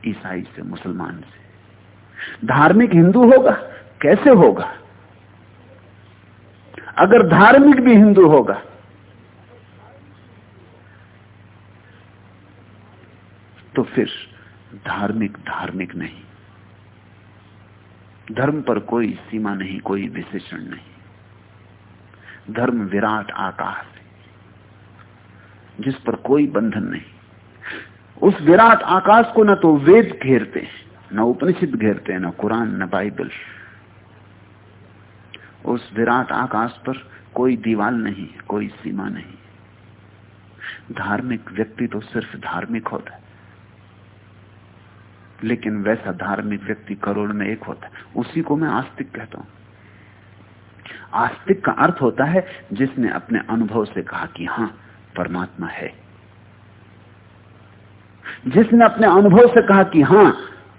ईसाई से, मुसलमान से? धार्मिक हिंदू होगा, कैसे होगा? अगर धार्मिक भी हिंदू होगा तो फिर धार्मिक धार्मिक नहीं। धर्म पर कोई सीमा नहीं, कोई विशेषण नहीं। धर्म विराट आकाश। जिस पर कोई बंधन नहीं। उस विराट आकाश को न तो वेद घेरते न उपनिषद घेरते न कुरान, न बाइबल। उस विराट आकाश पर कोई दीवाल नहीं, कोई सीमा नहीं। धार्मिक व्यक्ति तो सिर्फ़ धार्मिक होता है। लेकिन वैसा धार्मिक व्यक्ति करोड़ में एक होता है। उसी को मैं आस्तिक कहता हूँ। आस्तिक का अर्थ होता है जिसने अपने अनुभव से कहा कि हाँ परमात्मा है। जिसने अपने अनुभव से कहा कि हाँ,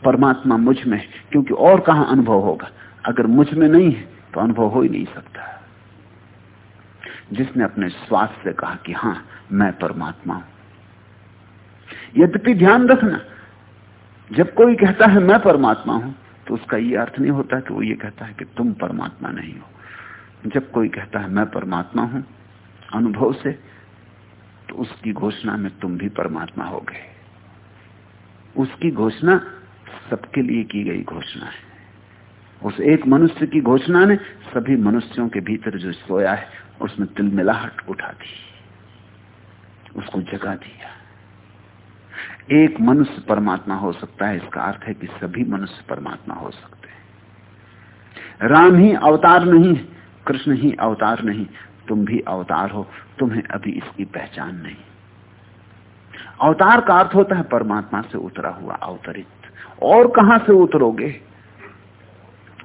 परमात्मा मुझमें है, क्योंकि और कहा अनुभव होगा? अगर मुझमें नहीं है तो अनुभव हो ही नहीं सकता। जिसने अपने श्वास से कहा कि हाँ, मैं परमात्मा हूँ। यद्यपि ध्यान रखना, जब कोई कहता है, मैं परमात्मा हूँ तो उसका यह अर्थ नहीं होता कि वो ये कहता है कि तुम परमात्मा नहीं हो। जब कोई कहता है, मैं परमात्मा हूँ, अनुभव से तो उसकी घोषणा में तुम भी परमात्मा हो गए। उसकी घोषणा सबके लिए की गई घोषणा है। उस एक मनुष्य की घोषणा ने सभी मनुष्यों के भीतर जो सोया है उसमें तिलमिलाहट उठा दी। उसको जगा दिया। एक मनुष्य परमात्मा हो सकता है, इसका अर्थ है कि सभी मनुष्य परमात्मा हो सकते हैं। राम ही अवतार नहीं कृष्ण ही अवतार नहीं तुम भी अवतार हो, तुम्हें अभी इसकी पहचान नहीं। अवतार का अर्थ होता है परमात्मा से उतरा हुआ अवतरित। और कहाँ से उतरोगे?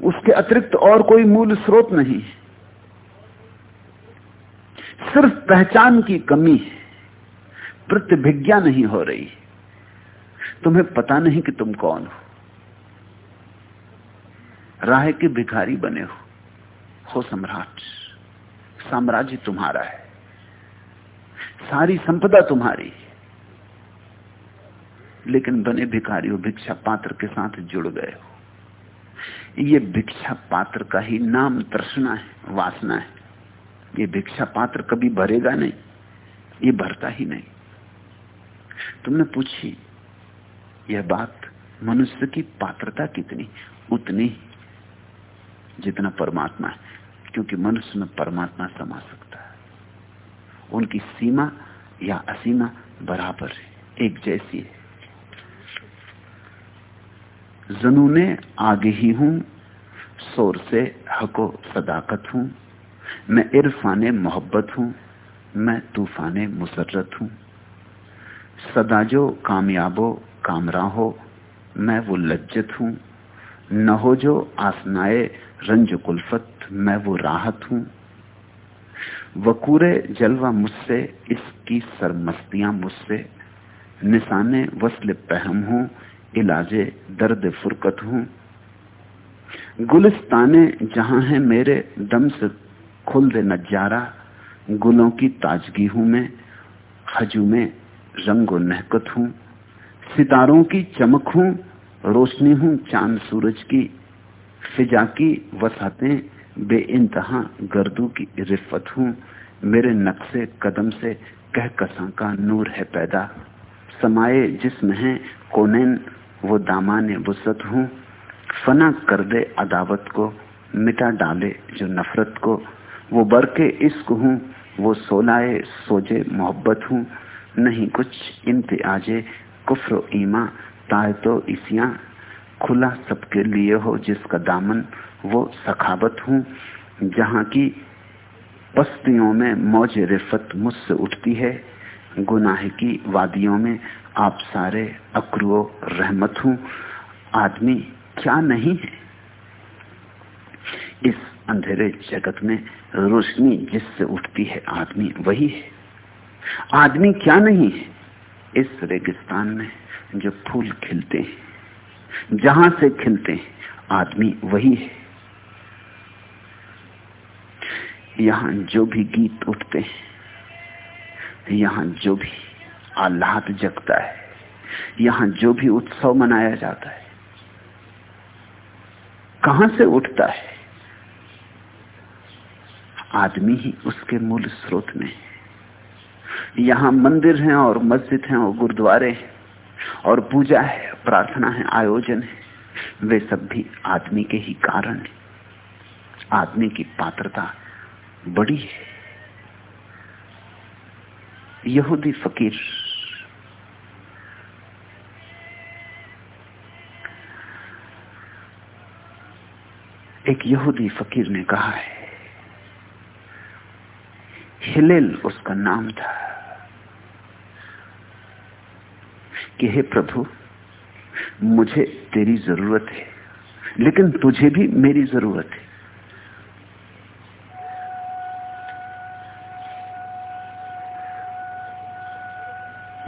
उसके अतिरिक्त और कोई मूल स्रोत नहीं। सिर्फ़ पहचान की कमी है। प्रतिभिज्ञा नहीं हो रही। तुम्हें पता नहीं कि तुम कौन हो। राह के भिखारी बने हो हो सम्राट। साम्राज्य तुम्हारा है। सारी संपदा तुम्हारी लेकिन बने भिखारी हो भिक्षा पात्र के साथ जुड़ गए हो। ये भिक्षा पात्र का ही नाम तृष्णा है, वासना है। ये भिक्षा पात्र कभी भरेगा नहीं, ये भरता ही नहीं। तुमने पूछी, यह बात मनुष्य की पात्रता कितनी? उतनी जितना परमात्मा है। क्योंकि मनुष्य में परमात्मा समा सकता है। उनकी सीमा या असीमा बराबर है, एक जैसी है। जनू ने आगे ही हूँ, शोर से हको सदाकत हूँ। मैं इरफान मोहब्बत हूँ, मैं तूफ़ान मुसरत हूँ। सदा जो कामयाबो कामरा हो मैं वो लज्जत हूँ। न हो जो आसनाए रंज कुल्फत, मैं वो राहत हूँ। वकूरे जलवा मुझसे, इसकी सरमस्तियाँ मुझसे। निशाने वसल पहम हूँ, इलाजे दर्द फुरकत हूँ। गुलिस्ताने जहाँ है मेरे, दम से खुल दे नज़ारा। गुलों की ताजगी हूँ मैं हजू में रंगो नहकत हूँ। सितारों की चमक हूँ, रोशनी हूँ चाँद सूरज की। फिजा की वसाते बे इंतहा गर्दू की रिफत हूँ। मेरे नक्शे कदम से कह कसा का नूर है पैदा। समाये जिसम है, कोनेन, वो दामाने वसत हूँ। फना कर दे अदावत को, मिटा डाले जो नफरत को। वो बर के इश्क हूँ, वो सोलाए सोजे मोहब्बत हूँ। नहीं कुछ इम्तियाजे, कुफर ईमा ताए तो इसिया खुला सबके लिए हो, जिसका दामन वो सखावत हूँ, जहाँ की बस्तियों में मौज रिफत मुझसे उठती है, गुनाह की वादियों में आप सारे अक्रुओ रहमत हूँ। आदमी क्या नहीं है? इस अंधेरे जगत में रोशनी जिससे उठती है, आदमी वही है। आदमी क्या नहीं है? इस रेगिस्तान में जो फूल खिलते हैं। जहाँ से खिलते हैं, आदमी वही है। यहाँ जो भी गीत उठते हैं, यहाँ जो भी आह्लाद जगता है, यहाँ जो भी उत्सव मनाया जाता है, कहाँ से उठता है, आदमी ही उसके मूल स्रोत में है। यहाँ मंदिर हैं और मस्जिद हैं और गुरुद्वारे हैं। और पूजा है, प्रार्थना है, आयोजन है, वे सब भी आदमी के ही कारण है। आदमी की पात्रता बड़ी है। यहूदी फकीर एक यहूदी फकीर ने कहा है, हिलेल उसका नाम था। कि हे प्रभु, मुझे तेरी ज़रूरत है, लेकिन तुझे भी मेरी ज़रूरत है।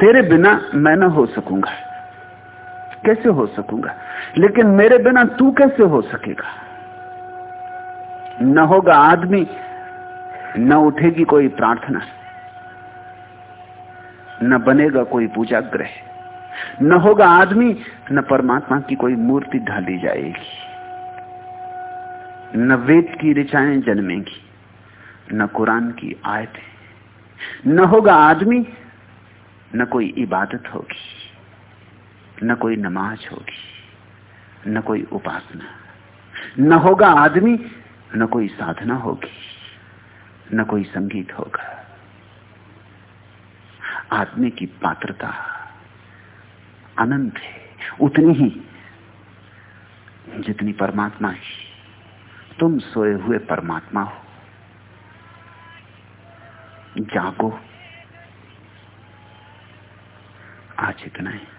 तेरे बिना मैं न हो सकूँगा। कैसे हो सकूँगा? लेकिन मेरे बिना तू कैसे हो सकेगा? न होगा आदमी, न उठेगी कोई प्रार्थना, न बनेगा कोई पूजा ग्रह। न होगा आदमी, न परमात्मा की कोई मूर्ति ढाली जाएगी। न वेद की ऋचाएँ जन्मेंगी, न कुरान की आयतें। न होगा आदमी, न कोई इबादत होगी, न कोई नमाज़ होगी, न कोई उपासना। न होगा आदमी, न कोई साधना होगी, न कोई संगीत होगा। आदमी की पात्रता अनंत है, उतनी ही जितनी परमात्मा है। तुम सोए हुए परमात्मा हो। जागो। आज इतना है।